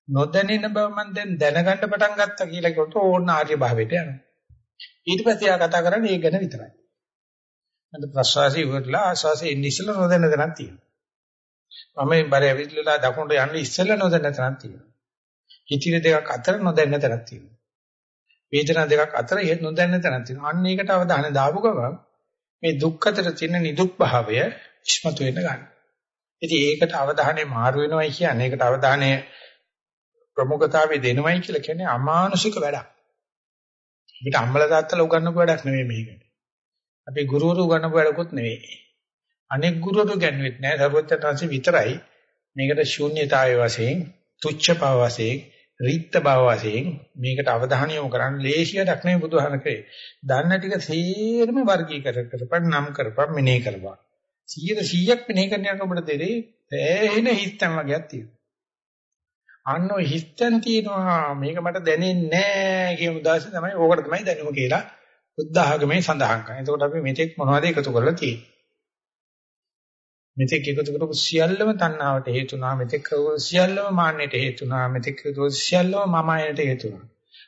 නොදැනෙන බව මම දැන් දැනගන්න පටන් ගත්තා කියලා කිව්වොත් ඕන්න ආර්ය භාවයට යනවා. ඊට පස්සේ ආ කතා කරන්නේ ඒක ගැන විතරයි. මන්ද ප්‍රසවාසය ඉවරලා ආශාසය ඉන්න ඉස්සෙල්ලා නොදැන දැනක් තියෙනවා. මම මේ බර ඇවිල්ලා දකුණට යන්න ඉස්සෙල්ලා නොදැන දැනක් තියෙනවා. හිතින දෙකක් අතර නොදැන දැනක් තියෙනවා. වේදනා දෙකක් අතර නොදැන දැනක් තියෙනවා. අන්න ඒකට අවධානය දාපු ගමන් මේ දුක් අතර තියෙන නිදුක් භාවය ඉස්මතු වෙන්න ගන්න. ඉතින් ඒකට අවධානය මාරු වෙනවයි කියන්නේ ඒකට අවධානය ප්‍රමුඛතාවය දෙනවයි කියලා කියන්නේ අමානුෂික වැඩක්. අපිට අම්මලා තාත්තලා උගන්වපු වැඩක් නෙමෙයි මේක. අපි ගුරුවරු උගන්වපු වැඩකුත් නෙවෙයි. අනෙක් ගුරුවරු ගැන්වෙත් නෑ සර්වඥාන්සේ විතරයි මේකට ශූන්‍යතාවයේ වශයෙන් තුච්ඡ බව වශයෙන් රිත්ත බව වශයෙන් මේකට අවධානය යොමු කරන්න ලේසියටක් නෙවෙයි බුදුහාම කරේ. දන්න ටික සේරම වර්ගීකරණ කරපන් නම් කරපන් මෙනේ කරපන්. 100ක් මෙනේ කරනකොට ඔබට දෙරේ ඇහෙන හිතන් වගේක් තියෙනවා. අන්න ඔය හිතන් තියෙනවා මේක මට දැනෙන්නේ නැහැ කියන උදාසය තමයි ඕකට තමයි දැනුම කියලා බුද්ධ ආගමේ සඳහන් කරන්නේ. එතකොට අපි මෙතෙක් මොනවද එකතු කරලා තියෙන්නේ? මෙතෙක් එකතු කරපු සියල්ලම තණ්හාවට හේතුණා. මෙතෙක් කරපු සියල්ලම මාන්නයට හේතුණා. මෙතෙක් කරපු සියල්ලම මමයට හේතුණා.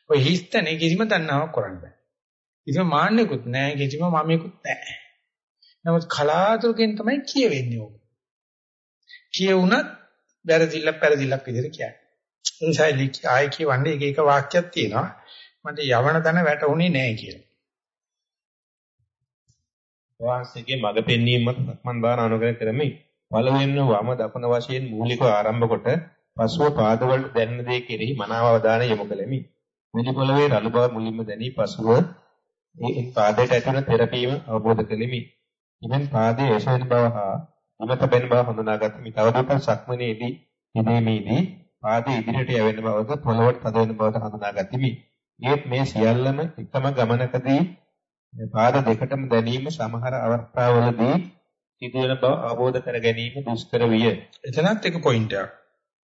ඔය හිතන්නේ කිසිම තණ්හාවක් කරන්න බෑ. කිසිම මාන්නෙකුත් නැහැ, කිසිම මමෙකුත් නැහැ. නමුත් කලාතුරකින් තමයි කියවෙන්නේ ඕක. කියවුණත් වැරදිල්ලක් වැරදිල්ලක් විදිහට කියන්නේ. එනිසායි ආයි කියවන්නේ එක එක වාක්‍යයක් තියෙනවා. මට යවන තැන වැටුනේ නැහැ කියලා. වාසිකේ මඟ පෙන්වීමත් මන් බාන අනුග්‍රහ කරමි. පළවෙනිම වම දකුණ වශයෙන් මූලිකව ආරම්භ කොට පසුව පාදවල දැනෙන දේ කෙරෙහි මනාව අවධානය යොමු කළෙමි. මුලි පොළවේ රළු බව මුලින්ම දැනී පසුව ඒ පාදයට ඇතුළත තෙරපීම අවබෝධ කළෙමි. ඉතින් පාදයේ යශෝද බව හා විමත බෙන් බව හඳුනාගත්තමි. තවදුරටත් සක්මනේදී ඉදීමේදී පාදයේ ඉදිරියට යවෙන බවද පොළවට තද වෙන බවද හඳුනාගත්තමි. ඒත් මේ සියල්ලම එකම ගමනකදී පාද දෙකටම දැනීම සමහර අවස්ථාවලදී සිදුවන බව අවබෝධ කර ගැනීම දුෂ්කර විය. එතනත් එක පොයින්ට් එකක්.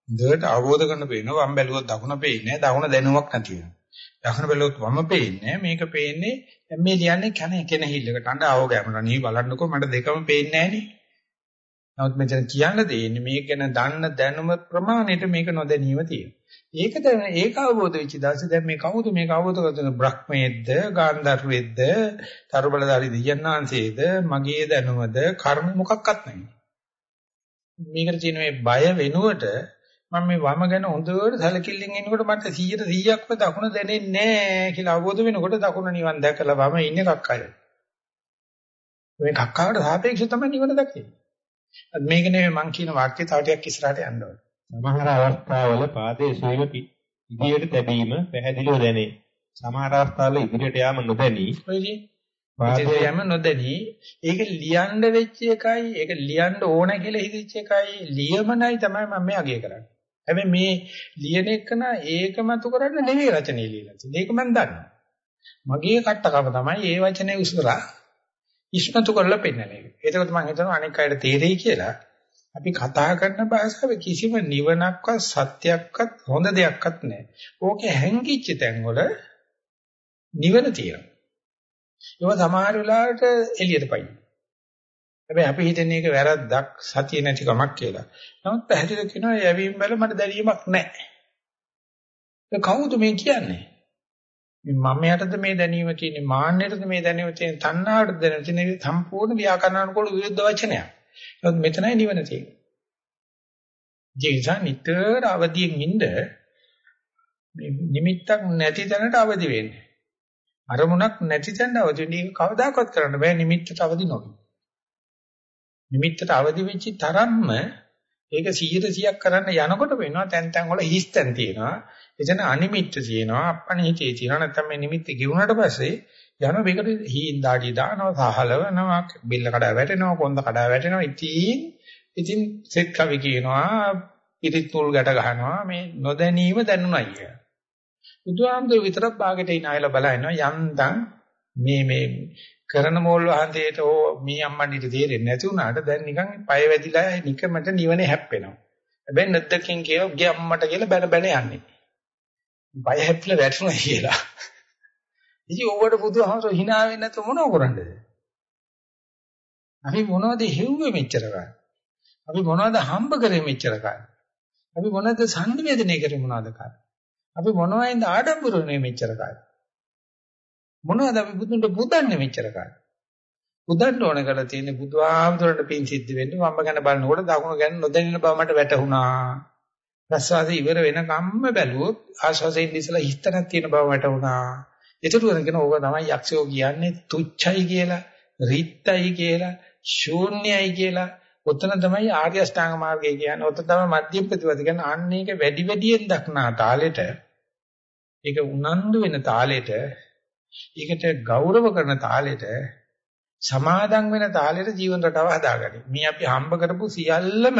හොඳට අවබෝධ කරගන්න පේනවා වම් බැලුවොත් දකුණ පේන්නේ දකුණ දැනුමක් නැති වෙනවා. දකුණ බැලුවොත් වම පේන්නේ මේක පේන්නේ මේ ලියන්නේ කන කෙනහිල්ලකට අඬ ආව ගෑමලා නේ බලන්නකෝ මට දෙකම පේන්නේ නැහනේ. නමුත් මෙතන කියන්න දෙන්නේ මේක ගැන දන්න දැනුම ප්‍රමාණයට මේක නොදැනීම තියෙනවා. ඒක දැන ඒක අවබෝධ වෙච්ච දාසේ දැන් මේ කවුද මේක අවබෝධ කරගෙන බ්‍රහ්මයේද්ද ගාන්ධර්වෙද්ද තරුබලධාරි දෙයන්නාංශයේද මගේ දැනුමද කර්ම මොකක්වත් නැහැ. මේකට තියෙන මේ බය වෙනුවට මම මේ වම ගැන හොඳට සැලකිල්ලෙන් ඉන්නකොට මට 100 100ක්ම දකුණ දැනෙන්නේ නැහැ කියලා අවබෝධ වෙනකොට දකුණ නිවන් දැකලා වම ඉන්නේ කක්කය. මේ කක්කාවට සාපේක්ෂව තමයි නිවන දකින්නේ. මේක නෙමෙයි මම කියන වාක්‍යය තව ටිකක් ඉස්සරහට යන්න ඕනේ. සමහර අවස්ථාවල පාදයේ සුවීම ඉදිරියට තැබීම පැහැදිලිව දැනේ. සමහර අවස්ථාවල ඉදිරියට යාම නොදැනී පාදයම නොදැනි ඒක ලියන්න වෙච්ච එකයි ඒක ලියන්න ඕන කියලා හිතෙච්ච එකයි ලියමනයි තමයි මම මේ අගය කරන්නේ. හැබැයි මේ ලියන එකන ඒක මතු කරන්න නෙවෙයි රචනය ලියලා තියෙන්නේ. ඒක මම දන්නවා. මගේ කට්ටකම තමයි ඒ වචනේ උසුරා ඉස්මතු කරලා පෙන්නන එක. ඒකත් මම හිතනවා අනෙක් අයට තේරෙයි කියලා. අපි කතා කරන භාෂාවේ කිසිම නිවනක්වත් සත්‍යයක්වත් හොඳ දෙයක්වත් නැහැ. ඕකේ හැංගිච්ච තැන්වල නිවන තියෙනවා. ඒක සමහර වෙලාවට එළියට පයින්. හැබැයි අපි හිතන්නේ ඒක වැරද්දක් සතිය නැතිකමක් කියලා. නමුත් පැහැදිලිව කියනවා යැවීම බල මට දැරීමක් නැහැ. ඒ කවුද මේ කියන්නේ? මම යටද මේ දැනීම තියෙන්නේ මාන්නයටද මේ දැනීම තියෙන්නේ තණ්හාවටද දැනීම තියෙන්නේ සම්පූර්ණ ව්‍යාකරණානුකූල විරුද්ධ වචනයක්. ඒත් මෙතනයි නිවන තියෙන්නේ. ජීවිතා නිතර අවදියෙන් ඉන්න මේ නිමිත්තක් නැති තැනට අවදි වෙන්නේ. අරමුණක් නැති තැනට අවදි වෙන්නේ කවදාකවත් කරන්න බෑ නිමිත්තට අවදි නොවි. නිමිත්තට අවදි වෙච්ච තරම්ම ඒක 100%ක් කරන්න යනකොට වෙනවා තැන් තැන් වල හිස් තැන් තියෙනවා. එතන අනිමිත්ත තියෙනවා, අපණිහිතේ තියෙනවා. නැත්නම් මේ නිමිත්ත ගිවුනට පස්සේ යන මේකට හීන් දාඩිය දානවා, සහලවනවා, බිල්ල කඩා වැටෙනවා, කොන්ද කඩා වැටෙනවා. ඉතින් ඉතින් සෙත් කවි කියනවා, පිටිත් තුල් ගැට ගහනවා. මේ නොදැනීම දැනුණා අය. බුදුහාමුදුරුවෝ විතරක් ਬਾගෙට ඉනායලා බලනවා යන්තම් මේ මේ කරන මෝල් වහන්සේට ඕ මී අම්මන්ඩිට තේරෙන්නේ නැති වුණාට දැන් නිකන් පය වැදිලා නිකමට නිවනේ හැප්පෙනවා. හැබැයි නැද්දකින් කියව ගේ අම්මට කියලා බැන බැන යන්නේ. පය හැප්පිලා වැටුණා කියලා. ඉතින් ඕවට බුදුහාමර hina වෙන්නේ නැත මොනව කරන්නද? අපි මොනවද හෙව්වේ මෙච්චර කාලේ? අපි මොනවද හම්බ කරේ මෙච්චර කාලේ? අපි මොනවද සංනිවේදනය කරේ මොනවද කාලේ? අපි මොනවයින්ද ආඩම්බරුනේ මෙච්චර කාලේ? මොනවද අපි බුදුන්ට පුදන්නේ මෙච්චර කාලේ? පුදන්න ඕන කරලා තියෙන්නේ බුදුආමතුරට පින් සිද්ධ වෙන්න මම ගැන බලනකොට දකුණු ගැන නොදැනෙන බව මට වැටහුණා. ප්‍රසවාසය ඉවර වෙනකම්ම බැලුවොත් ආශ්වාසයෙන් ඉස්සලා හිතනක් තියෙන බව වැටහුණා. ඒකට කියන ඕක තමයි යක්ෂයෝ කියන්නේ තුච්චයි කියලා, රිත්යි කියලා, ශූන්‍යයි කියලා. ඔතන තමයි ආර්ය අෂ්ටාංග මාර්ගය කියන්නේ. ඔතන තමයි මධ්‍යම ප්‍රතිපද කියන්නේ. අන්න ඒක වැඩි වැඩියෙන් දක්නා තාලෙට ඒක උනන්දු වෙන තාලෙට ඒකට ගෞරව කරන තාලෙට සමාදම් වෙන තාලෙට ජීවන රටාව හදාගනි. මේ අපි හම්බ කරපු සියල්ලම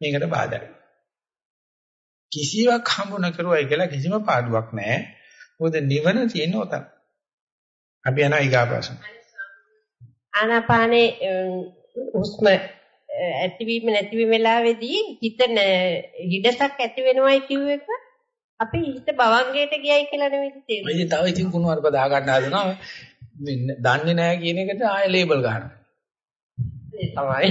මේකට බාධායි. කිසිවක් හම්බ නොකරුවයි කියලා කිසිම පාඩුවක් නැහැ. මොකද නිවන තියෙන උතන. අපි යනවා ඊගාපසන. ආනාපානේ උස්ම ඇතිවීම නැතිවීම වෙලාවේදී හිත හිඩසක් ඇති වෙනවයි කියුව එක අපි හිත භවංගයට ගියයි කියලා නෙවෙයි තේරෙන්නේ. ඉතින් තව ඉතින් කුණු අරප දා ගන්න හදනවා. දන්නේ නැහැ කියන එකට ආයෙ ලේබල් ගන්නවා. තමයි.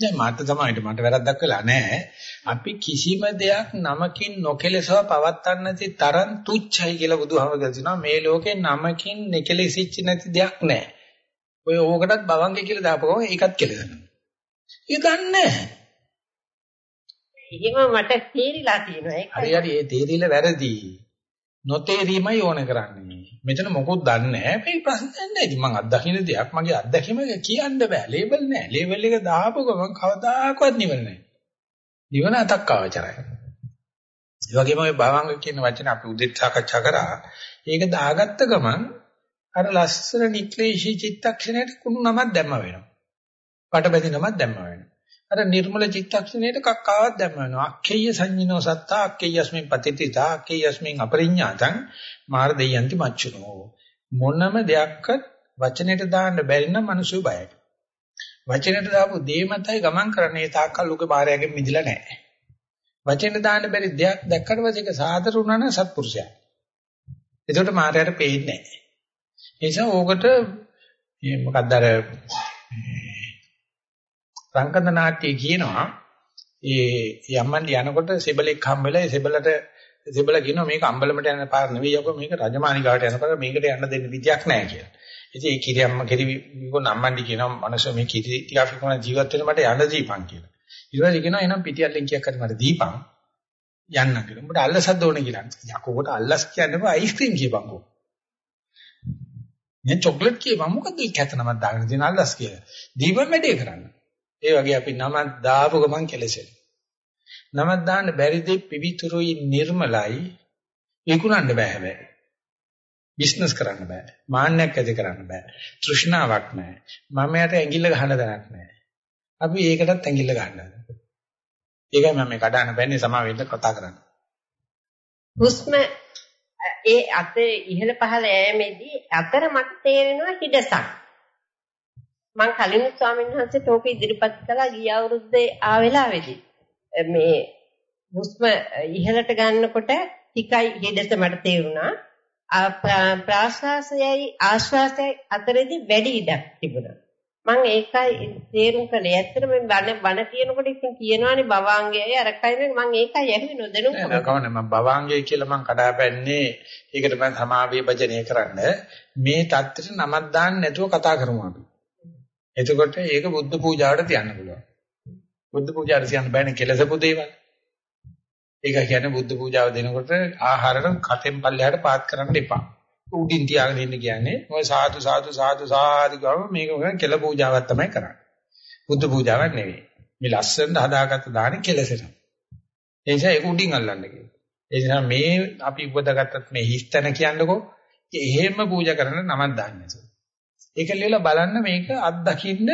දැන් මාත් තමයි මට වැරද්දක් වෙලා නැහැ. අපි කිසිම දෙයක් නමකින් නොකෙලසව පවත්න්න නැති තරම් තුච්චයි කියලා බුදුහාමුදුරුවෝ කියනවා. මේ ලෝකේ නමකින් නෙකෙලෙසිච්ච නැති දෙයක් නැහැ. ඔය ඕකටත් භවංගේ කියලා දාපුවම ඒකත් කෙලෙසනවා. ඒ දන්නේ නැහැ. එහෙම මට තේරිලා තියෙනවා ඒක. හරි හරි ඒ තේරිලා වැරදි. නොතේරීමයි ඕන කරන්නේ. මෙතන මොකොත් දන්නේ නැහැ. මේ ප්‍රශ්නයක් නැහැ. ඉතින් මම අත්දකින්න දෙයක් මගේ අත්දැකීම කියන්න බෑ. ලේබල් නැහැ. ලේබල් එක දාපු ගමන් කවදාකවත් නිවන නැහැ. නිවන අතක් අවචරයි. ඒ වගේම ඔය භවංග කියන වචන අපි උදෙත් සාකච්ඡා කරා. ඒක දාගත්ත ගමන් අර ලස්සන නික්ලේශී චිත්තක්ෂණයට කුණු නමක් දැම්ම වෙනවා. පටබැදි නමක් දැම්ම වෙනවා. අර නිර්මල චිත්තක්ෂණයට කක්කාවක් දැම්ම වෙනවා. අක්ඛේය සංඤිනෝ සත්තා අක්ඛේයස්මින් පතිතිතා අක්ඛේයස්මින් අපරිඤ්ඤාතං මාර දෙයන්ති මච්චුනෝ. මොනම දෙයක්වත් වචනෙට දාන්න බැරි නම් මිනිස්සු බයයි. වචනෙට දාපු දේ මතයි ගමන් කරන්නේ තාක්කල් ලෝකේ බාරයෙන් මිදිලා නැහැ. වචනෙට දාන්න බැරි දෙයක් දැක්කට පස්සේ ඒක සාදර වුණා නම් සත්පුරුෂයා. එතකොට මායයට පේන්නේ නැහැ. ඒ නිසා ඕකට මේ මොකක්ද අර රංකඳ නාට්‍යයේ කියනවා ඒ යම්මන් යනකොට සෙබලෙක් හම් වෙලා ඒ සෙබලට සෙබල කියනවා මේක අම්බලමට යන පාර නෙවෙයි යකෝ මේක රජමානිගාවට යනකොට මේකට යන්න දෙන්න විදියක් නැහැ කියලා. ඉතින් ඒ කිරියම්ම කිරි විගොන් අම්මන්ඩි කියනවා මනස මේ කිරි ටිකක් විකුණ ජීවත් වෙන මට යන්න දීපන් කියලා. ඊට පස්සේ කියනවා එහෙනම් පිටියල්ලෙන් කියක් හරි මට දීපන් යන්න කියලා. උඹට අල්ලසද්ද ඕනේ කියලා. යකෝකට අල්ලස් කියන්නේ බා අයිස්ක්‍රීම් කියපන්කෝ. මේ චොක්ලට් කියපන් මොකද ඒ කැත නමක් දාගෙන තියෙන අල්ලස් කියලා. දීපන් වැඩේ කරන්න. ඒ වගේ අපි නමක් දාපු ගමන් කෙලසෙන. නමක් දාන්න බැරි දෙ පිවිතුරුයි නිර්මලයි විකුණන්න බෑ හැබැයි. බිස්නස් කරන්න බෑ. මාන්නයක් ඇති කරන්න බෑ. තෘෂ්ණාවක් නැහැ. මම යට ඇඟිල්ල ගහන්න දරක් නැහැ. අපි ඒකටත් ඇඟිල්ල ගන්නවා. ඒකයි මම මේ කඩන බෑනේ සමා වෙන්න කතා කරන්නේ. හුස්ම ඒ අත ඉහළ පහළ යෑමේදී අතර මට තේරෙනවා හිඩසක්. මම කලින් ස්වාමීන් වහන්සේට ඕක ඉදිරිපත් කළා ගිය අවුරුද්දේ ආ වෙලාවේදී. මේ හුස්ම ඉහළට ගන්නකොට ටිකයි හිඩස මට තේරුණා. ප්‍රාශ්වාසයයි ආශ්වාසයයි අතරේදී වැඩි ඉඩක් තිබුණා. මම ඒකයි තේරුම් කළේ. ඇත්තටම මේ බණ බණ කියනකොට ඉතින් කියනවානේ භවාංගයයි අරකයි මම ඒකයි ඇහුවේ නොදැනුම් නෑ නෑ කවන්න මම භවාංගය කියලා මම කඩාපැන්නේ ඒකට මම සමාවේ භජනය කරන්න මේ தත්තට නමක් දාන්න නැතුව කතා කරමු අපි. එතකොට ඒක බුද්ධ පූජාවට තියන්න පුළුවන්. බුද්ධ පූජාවට තියන්න බෑනේ කෙලසපු දේවල්. ඒක කියන්නේ බුද්ධ පූජාව දෙනකොට ආහාරන කතෙන් පල්ලෙහාට පාත් කරන්න එපා. උඩින් තියාගෙන ඉන්න කියන්නේ ඔය සාදු සාදු සාදු සාදු ගාම මේක මොකද කෙල පූජාවක් තමයි කරන්නේ. බුද්ධ පූජාවක් නෙවෙයි. මේ ලස්සනට හදාගත්ත දානේ කෙලසෙනවා. ඒ නිසා ඒක උඩින් අල්ලන්න කියනවා. ඒ නිසා මේ අපි උපදගත්තත් මේ හිස්තන කියන්නකෝ එහෙම පූජා කරන නමක් දාන්නේ නැහැ. ඒක ලියලා බලන්න මේක අත්දකින්න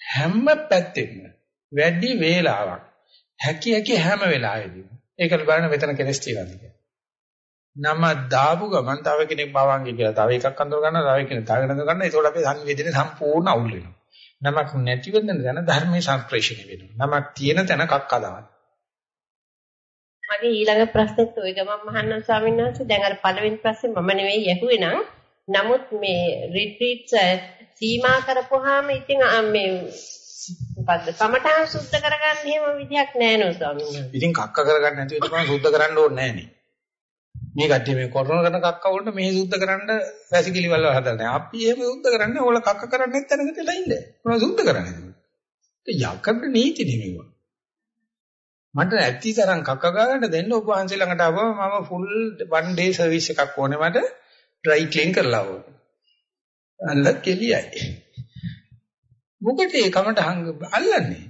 හැම පැත්තෙම වැඩි වේලාවක් හැකි හැකි හැම වෙලාවෙදීම ඒකල බලන්න මෙතන කෙලස් තියනවාද කියලා. නම දාපු ගමන් තව කෙනෙක් භවංගේ කියලා තව එකක් අඳුර ගන්නවා තව කෙනෙක් තව කෙනෙක් අඳුර ගන්නවා ඒකෝට අපේ සංවේදනය සම්පූර්ණ අවුල් වෙනවා. නමක් නැති වෙන තැන ධර්මයේ සංප්‍රේෂණය වෙනවා. නමක් තියෙන තැන කක් අදාන. මගේ ඊළඟ ප්‍රශ්නෙත් ওই ගමන් මහන්න ස්වාමීන් වහන්සේ දැන් අර පළවෙනි ප්‍රශ්නේ මම නෙවෙයි ඇහුවේ නම් නමුත් මේ රිට්‍රීට්ස් සීමා කරපුවාම ඉතින් මේ මොකද්ද කමඨාන් සුද්ධ කරගන්න එහෙම විදියක් නැහැ නෝ ස්වාමීන් වහන්සේ. ඉතින් කක්ක කරගන්න නැතුව ඉතින් සුද්ධ කරන්න ඕනේ නැහැ නේ. මේ කට්ටිය මේ කොරෝනා කරන කක්ක වලට මේ සුද්ධ කරන්න වැසිකිලි වල හදන්නේ. අපි එහෙම සුද්ධ කරන්නේ ඕල කක්ක කරන්නේ නැත්නම් තැනකට ඉන්න. මොනවද සුද්ධ කරන්නේ? ඒ යකඩ නීති නෙමෙයි. මට ඇත්ති තරම් කක්ක ගන්න දෙන්න ඔබ වහන්සේ ළඟට ආවම මම ෆුල් වන් ඩේ සර්විස් එකක් ඕනේ මට ඩ්‍රයි ක්ලීන් කරලා ඕන. අල්ල කෙලියයි. මොකටද ඒ කමට අල්ලන්නේ?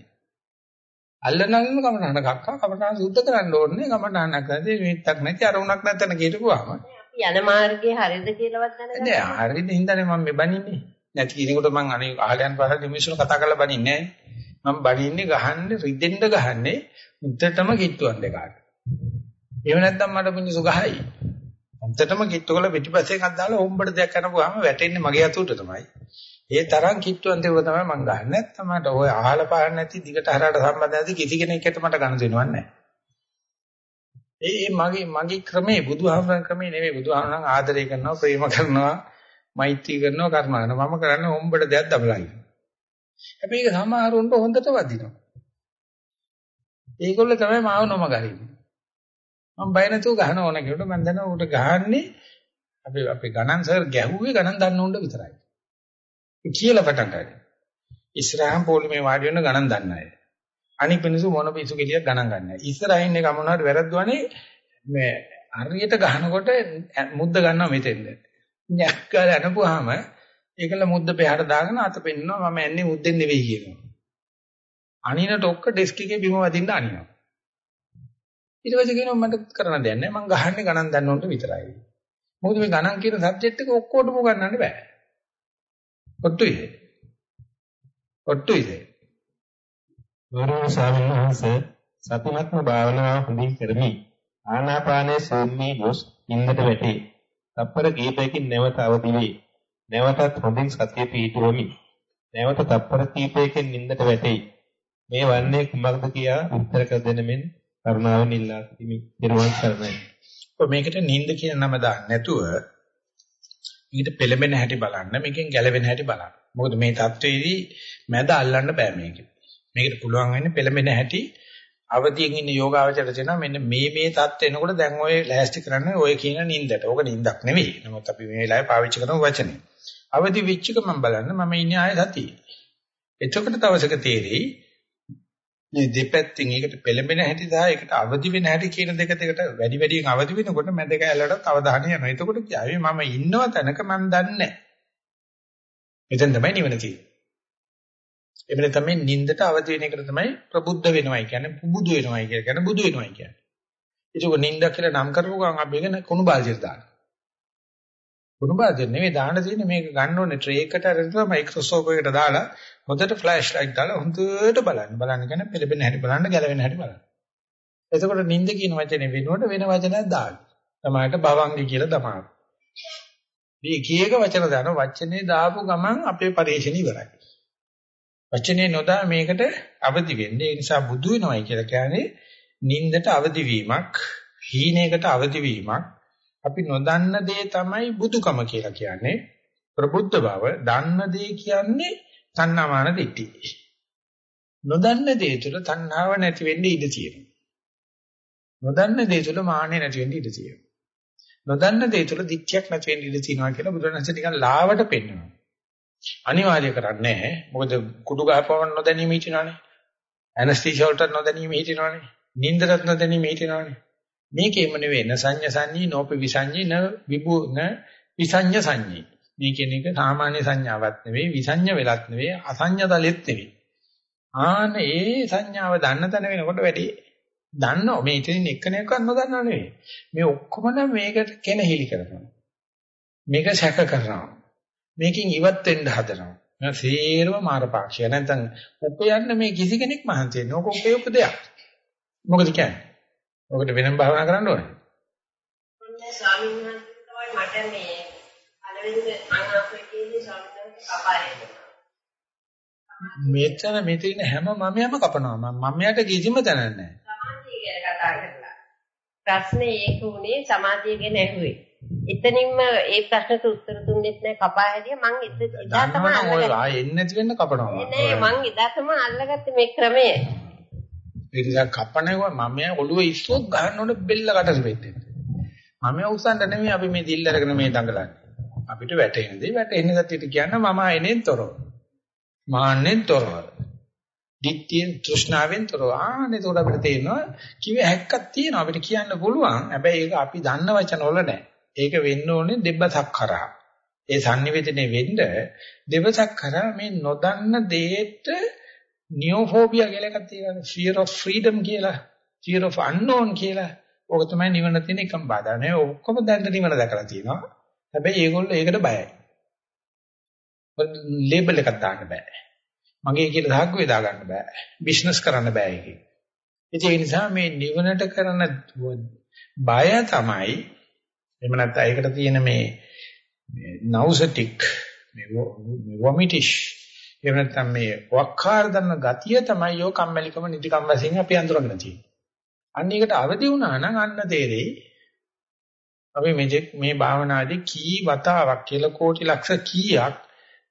අල්ලනල්න කමටහන කක්කා කමටහන සුද්ධ කරන්න ඕනේ. කමටහනක් නැති නිමිත්තක් නැති අරුණක් නැතන කියටුවාම අපි යන මාර්ගයේ හරියද කියලාවත් දැනගන්න. නෑ හරියද හින්දානේ මම මේ බනින්නේ. නැති කෙනෙකුට මං අනේ අහලයන් පහල මිනිස්සුන් කතා කරලා බනින්නේ නෑ. මම බනින්නේ ගහන්නේ රිදෙන්න ගහන්නේ උද්දටම කිට්ටුවන් දෙකාට. එහෙම නැත්නම් මට මිනිස්සු ගහයි උද්දටම කිට්ටු කළ පිටිපස්සේ එකක් දාලා හොම්බට දෙයක් කරනවාම වැටෙන්නේ මගේ අතට තමයි ඒ තරම් කිට්ටුවන් දෙව තමයි මං ගන්න. නැත්නම් මට ඔය අහල පාන නැති දිගට හරහට සම්බන්ධ නැති කිසි කෙනෙක්ට මට ගන්න දෙනවක් නැහැ. ඒ මගේ මගේ ක්‍රමේ බුදුහාමරන් ක්‍රමේ නෙවෙයි බුදුහාමරන් ආදරය කරනවා ප්‍රේම කරනවා මෛත්‍රී කරනවා කර්ම කරනවා මම කරන්නේ හොම්බට දෙයක් දබලයි. හැබැයි ඒක සමහරුන්ට හොඳට වදිනවා. ඒගොල්ලෝ තමයි මාව නොම ගහින්නේ. මම බය නැතුව ගහන ඕන කෙනෙකුට මම දන්නවා උට ගහන්නේ අපි අපි ගණන් සර් ගැහුවේ ගණන් දන්න උන්ට විතරයි. කියලා පටන් ගන්නවා. ඉස්සරහම පොලිමේ වාඩි වෙන ගණන් දන්න අය. අනික මිනිස්සු මොන පිසු කෙලියක් ගණන් ගන්නෑ. ඉස්සරහින් එක මොනවාට වැරද්දුවනේ මේ හරියට ගහනකොට මුද්ද ගන්නවා මෙතෙන්ද. ñැක්කල අනපුවාම ඒකල මුද්ද පෙහාට දාගෙන අත පෙන්නනවා මම යන්නේ මුද්දෙන් නෙවෙයි කියනවා. අනිනට ඔක්ක ඩෙස්ක් එකේ බිම වදින්න අනිනවා. ඊට පස්සේ කියනවා මට කරන්න දෙයක් නැහැ මං ගහන්නේ ගණන් දන්න උන්ට විතරයි. මොකද මේ ගණන් කියන සබ්ජෙක්ට් එක ඔක්කොටම ගන්නන්න බෑ. ඔට්ටුයිද? ඔට්ටුයිද? ගෞරවනීය ස්වාමීන් වහන්සේ සතිමත්ම භාවනාව හොඳින් කරමි. ආනාපානයේ සෝම්මී ගොස් ඉන්නට වැටේ. තප්පර කීපයකින් නැවත අවදි වේ. නැවතත් හොඳින් සතිය පිහිටුවමි. නැවත තප්පර කීපයකින් නිින්දට වැටේ. මේ වන්නේ කුමක්ද කියා උත්තර කර දෙන මෙන් කරුණාවෙන් ඉල්ලා සිටිමි. නිර්වාණ සරණයි. ඔය මේකට නිින්ද කියන නම දාන්න නැතුව මේකට පෙළඹෙන හැටි බලන්න, මේකෙන් ගැලවෙන හැටි බලන්න. මොකද මේ தത്വෙදී මැද අල්ලන්න බෑ මේක. මේකට පුළුවන් වෙන්නේ පෙළඹෙන හැටි අවදියෙන් ඉන්න යෝගාවචරය කියනවා මෙන්න මේ මේ தත් එනකොට දැන් ඔය ලෑස්ති කරන්නේ ඔය කියන නිින්දට. ඕක නිින්දක් නෙවෙයි. නමුත් අපි මේ වෙලාවේ පාවිච්චි කරන වචනේ. අවදි වෙච්ච එක මම බලන්න මම ඉන්නේ ආය සතියේ. එතකොට තවසක තේරෙයි මේ දෙපැත්තෙන් ඒකට පෙළඹෙන හැටි සහ ඒකට අවදි වෙන හැටි කියන දෙක දෙකට වැඩි වැඩියෙන් අවදි වෙනකොට මැද කැලලට අවධානය යනවා. එතකොට කියාවේ මම ඉන්නව තැනක මම දන්නේ නැහැ. එතෙන් තමයි නිවන තියෙන්නේ. එබැවින් තමයි නින්දට අවදි වෙන එකට තමයි ප්‍රබුද්ධ වෙනවයි කියන්නේ පුබුදු වෙනවයි කියන්නේ බුදු වෙනවයි කියන්නේ. ඒක නින්ද කියලා නම් කරපු ගමන් අපි ඒක කුණු බාල්දියට දානවා. කුණු බාදේ නෙවෙයි දාන්න තියෙන්නේ මේක ගන්න ඕනේ ට්‍රේ එකට අරගෙන මයික්‍රොස්කෝප් එකට දාලා හොඳට ෆ්ලෑෂ් ලයිට් දාලා හොඳට බලන්න. බලන්න කියන්නේ පෙළපෙන හැටි බලන්න ගැලවෙන හැටි බලන්න. එතකොට නිින්ද කියන වචනේ වෙනුවට වෙන වචනයක් දාන්න. තමයි භවංගි කියලා තමයි. මේ එක එක වචන දාන වචනේ දාපු ගමන් අපේ පරිශ්‍රණ ඉවරයි. වචනේ නොදා මේකට අවදි වෙන්නේ. ඒ නිසා බුදු වෙනවයි කියලා කියන්නේ නින්දට අවදි වීමක්, හීනයකට අවදි වීමක්. අපි නොදන්න දේ තමයි බුදුකම කියලා කියන්නේ. ප්‍රබුද්ධ බව, දන්න දේ කියන්නේ තණ්හාමාන දිට්ඨි. නොදන්න දේ තුල තණ්හාව නැති වෙන්න ඉඩ තියෙනවා. නොදන්න දේ තුල මාන්නේ නැති වෙන්න ඉඩ තියෙනවා. නොදන්න දේ තුළ දික්තියක් නැති වෙන්න ඉඩ තියෙනවා කියලා බුදුරජාණන්සේ නිකන් ලාවට පෙන්නනවා. අනිවාර්ය කරන්නේ නැහැ. මොකද කුඩු ගහපවන්න නොදැනීම හිටිනවනේ. ඇනස්තීෂියා වලට නොදැනීම හිටිනවනේ. නින්දරත් නොදැනීම හිටිනවනේ. මේකේම නෙවෙයි න සංඤ සංඤී නෝපි විසංඤී න විභු න විසංඤ සංඤී. මේ කියන එක සාමාන්‍ය සංඥාවක් නෙවෙයි විසංඤ වෙලත් නෙවෙයි අසංඤ තලෙත් නෙවෙයි. ආන ඒ සංඥාව දන්න තැන වෙනකොට වැඩි දන්නව මේ ඉතින් එක්කෙනෙක්වත් නොදන්නව නෙවෙයි. මේ ඔක්කොම මේකට කෙනහිලි කරනවා. මේක සැක කරනවා. මේකෙන් ඉවත් වෙන්න හදනවා. මේ සේරම මාරපාක්ෂය. නැත්නම් උපයන්න මේ කිසි කෙනෙක් මහන්සි වෙන්නේ. ඕක උපයෝග දෙයක්. මොකද කියන්නේ? ඔකට වෙනම භාවනා කරන්න ඕනේ. ඔන්නේ ස්වාමීන් වහන්සේ මට මේ පළවෙනි මම අපේකේදී ස්වාමීන් වහන්සේ. මෙතන මෙතන හැම මමයම කපනවා. මම මමයට කිසිම තැනක් නැහැ. ගැන කතා කරලා. ප්‍රශ්නේ ඒක උනේ සමාධිය ගැන ඇහුවේ. එතනින්ම ඒ ප්‍රශ්නට උත්තර දුන්නෙත් නෑ කපා හැදියා මං එදා තමයි ඔය ආයෙ එන්නේ නැති වෙන්න කපනවා. නෑ මං එදා තමයි අල්ලගත්තේ මේ ක්‍රමය. ඒ නිසා කපනවා මම ඔළුවේ ඉස්සොත් ගහනකොට බෙල්ල කටට වෙන්නේ. මම උස්සන්න නෙමෙයි අපි මේ දිල් අරගෙන මේ දඟලන්නේ. අපිට වැටෙන දේ වැටෙන දතිට කියන්න මම ආයෙනෙන් තොරව. මාන්නෙන් තොරව. ditthියෙන් තෘෂ්ණාවෙන් තොරව ආනේ ඒකට අපිට තේරෙනවා කිව හැක්කක් තියෙනවා අපිට කියන්න පුළුවන් හැබැයි ඒක අපි දන්න වචන වල නැහැ ඒක වෙන්න ඕනේ දෙබ්බසක් කරා ඒ sannivedane වෙන්න දෙබ්බසක් කරා මේ නොදන්න දෙයට නියෝෆෝබියා කියලා එකක් තියෙනවා. Fear of freedom කියලා fear of unknown කියලා. ඕක තමයි නිවන තියෙන එකම බාධා. නේ ඔක්කොම දැන්න නිවන දැකලා තියෙනවා. හැබැයි ඒගොල්ලෝ ඒකට බයයි. ලේබල් එකක් දාන්න බෑ. මගේ කියලා දහග්ගුවේ දාගන්න බෑ. බිස්නස් කරන්න බෑ ඒකේ. ඒ නිසා මේ නිවනට කරන බය තමයි එහෙම නැත්නම් ඒකට තියෙන මේ නවුසටික් මේ වොමිටිෂ් එහෙම නැත්නම් මේ වක්කාර දන්න ගතිය තමයි යෝ කම්මැලිකම නිදිකම් වශයෙන් අපි අඳුරගෙන තියෙන්නේ. අන්න ඒකට අවදි වුණා නම් අන්න තේරෙයි අපි මේ භාවනාදී කී වතාවක් කියලා කෝටි ලක්ෂ කීයක්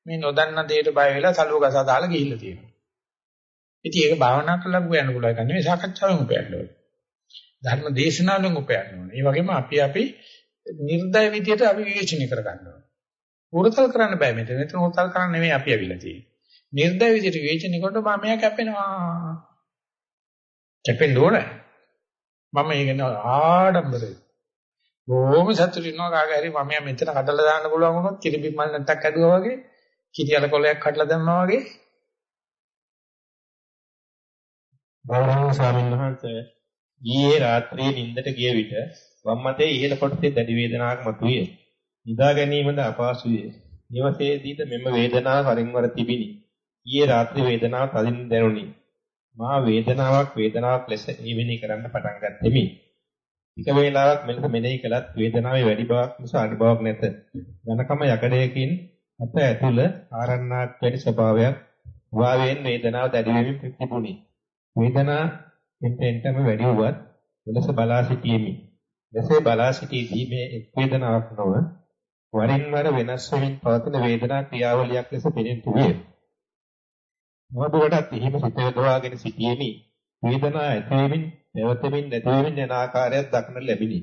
මේ නොදන්න දෙයට බය වෙලා සලුව ගසා දාලා ගිහිල්ලා තියෙනවා. ඉතින් ඒක භාවනා කරලා හොයන්න පුළුවන් එක නෙවෙයි සාකච්ඡාවෙන් උපයන්න ඕනේ. ධර්ම දේශනාවෙන් උපයන්න ඕනේ. ඒ වගේම අපි අපි නිර්දය විදියට අපි විවේචනය කරගන්න ඕනේ. උරතල් කරන්න බෑ මෙතන. මෙතන උරතල් කරන්න නෙවෙයි අපි අවිලා තියෙන්නේ. නිර්දය විදියට විවේචනය කරනකොට මම මෙයා කැපෙනවා. කැපෙන්න ඕනේ. මම ඒක ආඩම්බරයි. බොහොම සතුටින් ඉන්නවා කාගේ හරි මම මෙතන කඩලා දාන්න පුළුවන් වුණොත් කිරිබිම් මල් නැත්තක් ඇදුවා වගේ කිරියල කොලයක් කඩලා දැම්මා වගේ ගෞරවනීය ස්වාමීන් වහන්සේ ඊයේ රාත්‍රියේ නිින්දට ගිය විට වම් මතේ ඉහළ කොටසේ දැඩි වේදනාවක් මතුවේ. නිදා ගැනීමද අපහසුය. නිවසේදීද මෙම වේදනාව වරින් වර තිබිනි. ඊයේ රාත්‍රී වේදනාව තදින් දැනුනි. මා වේදනාවක් වේදනාවක් ලෙස ඊවෙනි කරන්න පටන් ගත්තෙමි. ටික වේලාවක් මෙලෙස මෙනෙහි කළත් වේදනාවේ වැඩි බවක් නිසා අඩු බවක් නැත. ඝනකම යකඩයකින් අප ඇතුළ ආරණ්‍යාත් වැනි ස්වභාවයක් වාවයෙන් වේදනාව දැඩි වෙමින් තිබුණි. වේදනා එන්ටෙන්ටම වැඩි වුවත් මෙලෙස බලා සිටීමි. මෙසේ බලා සිටීදී මේ එක් වේදනාවක් නොව වරින් වර වෙනස් වෙමින් පවතින වේදනා ක්‍රියාවලියක් ලෙස පෙනෙන්නු විය. මොහොතකට එහිම සිත යොදවාගෙන සිටීමේ වේදනා ඇතිවීමෙන් නැවතෙමින් නැතිවෙමින් යන ආකාරයක් දක්නට ලැබිනි.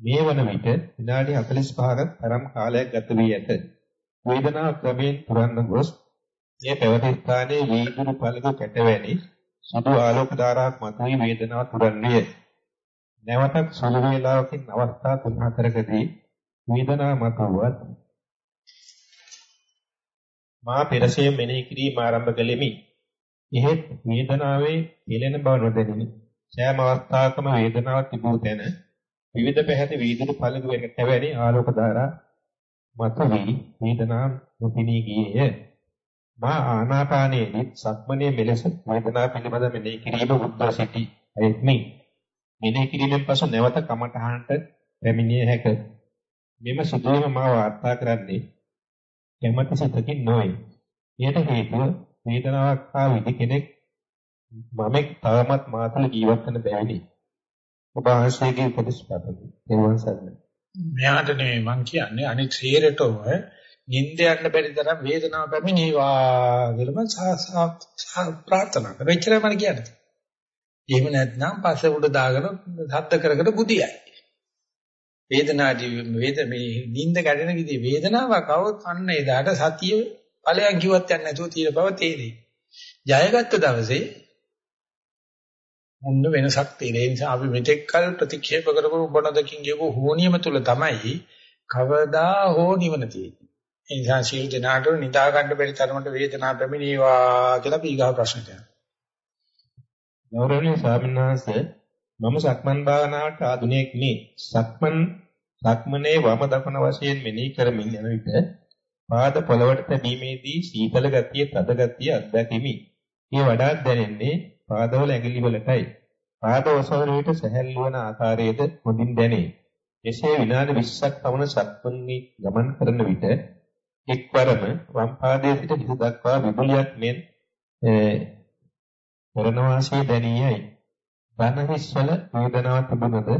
මේ වන විට විනාඩි 45ක තරම් කාලයක් ගත වී ඇත. වේදනාව ක්‍රමයෙන් පුරන්න ගොස් මේ පැවති ස්ථානයේ වීදුරු පළක කැටවැනි සුදු ආලෝක ධාරාවක් මතුවී වේදනාව තුරන්නේ. නැවතත් සුළු වේලාවකින් අවස්ථා තුන හතරකදී වේදනාව මතුවත් මා පෙරසේ මෙනෙහි කිරීම ආරම්භ කළෙමි. එහෙත් වේදනාවේ පෙළෙන බව නොදැනිනි. සෑම අවස්ථාවකම වේදනාවක් තිබූ තැන විවිධ පැහැති වීදුරු පළඟු වෙකට වැනි ආලෝක ධාරා මතුවී වේදනා නොපිනී ගියේය. මා ආනාපානයේදී සක්මනේ මෙලෙස වේදනා පිළිබඳ මෙනෙහි කිරීම බුද්ධ සිටි අයෙත්මි. මෙනෙහි කිරීමෙන් පසු නැවත කමඨහනට පැමිණිය හැක. මෙම සිදුවීම මා වාර්තා කරන්නේ කැමැති සිතකින් නොවේ. එයට හේතුව වේදනාවක් හා විදි කෙනෙක් මමෙක් තවමත් මාතුල ජීවත් වෙන බැවිනි. ඔබ ආශයගේ උපදෙස් පතමි. ඒවන් සරණයි. මෙයාට නෙමෙයි මං කියන්නේ අනිත් සියරටම නිින්ද යන්න බැරි තරම් වේදනාව පැමිණේවා කියලා මම ප්‍රාර්ථනා කරා. එච්චරයි මම කියන්නේ. එහෙම නැත්නම් පස්සේ උඩ දාගෙන සද්ද කර කර බුදියයි. වේදනාදී වේද මේ නිින්ද ගැටෙන විදිහ වේදනාවක් આવොත් අන්න එදාට සතිය ඵලයන් කිව්වත් යන්නේ නැතුව තියෙන බව තේරෙයි. ජයගත්ත දවසේ මොන්න වෙනසක් තියෙන. ඒ නිසා අපි මෙතෙක් කල ප්‍රතික්ෂේප කරපු බොනදකින් කියපු හෝනියම තුල තමයි කවදා හෝ නිවන තියෙන්නේ. ඒ නිසා සීල දනාට නිදා ගන්න බැරි තරමට වේදනාව පැමිණේවා කියලා පීගා ප්‍රශ්නට යනවා. ගෞරවනීය ස්වාමීන් වහන්සේ මම සක්මන් භාවනාවට ආධුනියෙක් නේ. සක්මන් සක්මනේ වම දකුණ වශයෙන් මෙනෙහි කරමින් යන විට පාද පොළවට තැබීමේදී සීතල ගතිය, තද ගතිය අත්දැකීමි. මේ වඩාත් දැනෙන්නේ පාදවල ඇඟිලි වලටයි. පාද ඔසවන විට සැහැල්ලු වන ආකාරයේද හොඳින් දැනේ. එසේ විනාඩි 20ක් පමණ සක්මන්හි ගමන් කරන විට එක්වරම වම් පාදයේ සිට හිස දක්වා විදුලියක් මෙන් කරන වාසිය දැනියයි. බන හිස්වල වේදනාවක් තිබුණද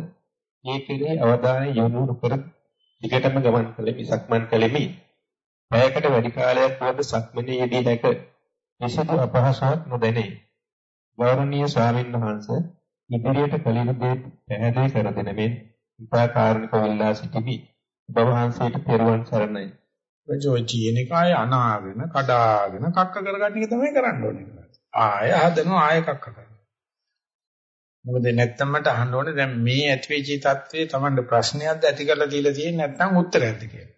ඒ කෙරෙහි අවධානය යොමු කර දිගටම ගමන් කළෙමි සක්මන් කළෙමි. පැයකට වැඩි කාලයක් වුවද සක්මනේ යෙදී නැක. කිසිදු අපහසුාවක් නොදැනේ. ගෞරවනීය ස්වාමීන් වහන්සේ ඉදිරියට කලින් දේ පැහැදිලි කර දෙන මෙන් ඉතා කාරණක වෙලා සිටිමි. ඔබ වහන්සේට පෙරවන් සරණයි. ඔය ජීන එකයි අනාගෙන කඩාගෙන කක්ක කරගන්න එක තමයි කරන්න ඕනේ. ආය හදනවා ආය කක්ක කරනවා. මොකද නැත්තම් මට අහන්න ඕනේ දැන් මේ ඇතිවෙච්ච තත්ත්වයේ Tamand ප්‍රශ්නයක්ද ඇති කරලා දීලා තියෙන්නේ නැත්නම් උත්තරයක්ද කියලා.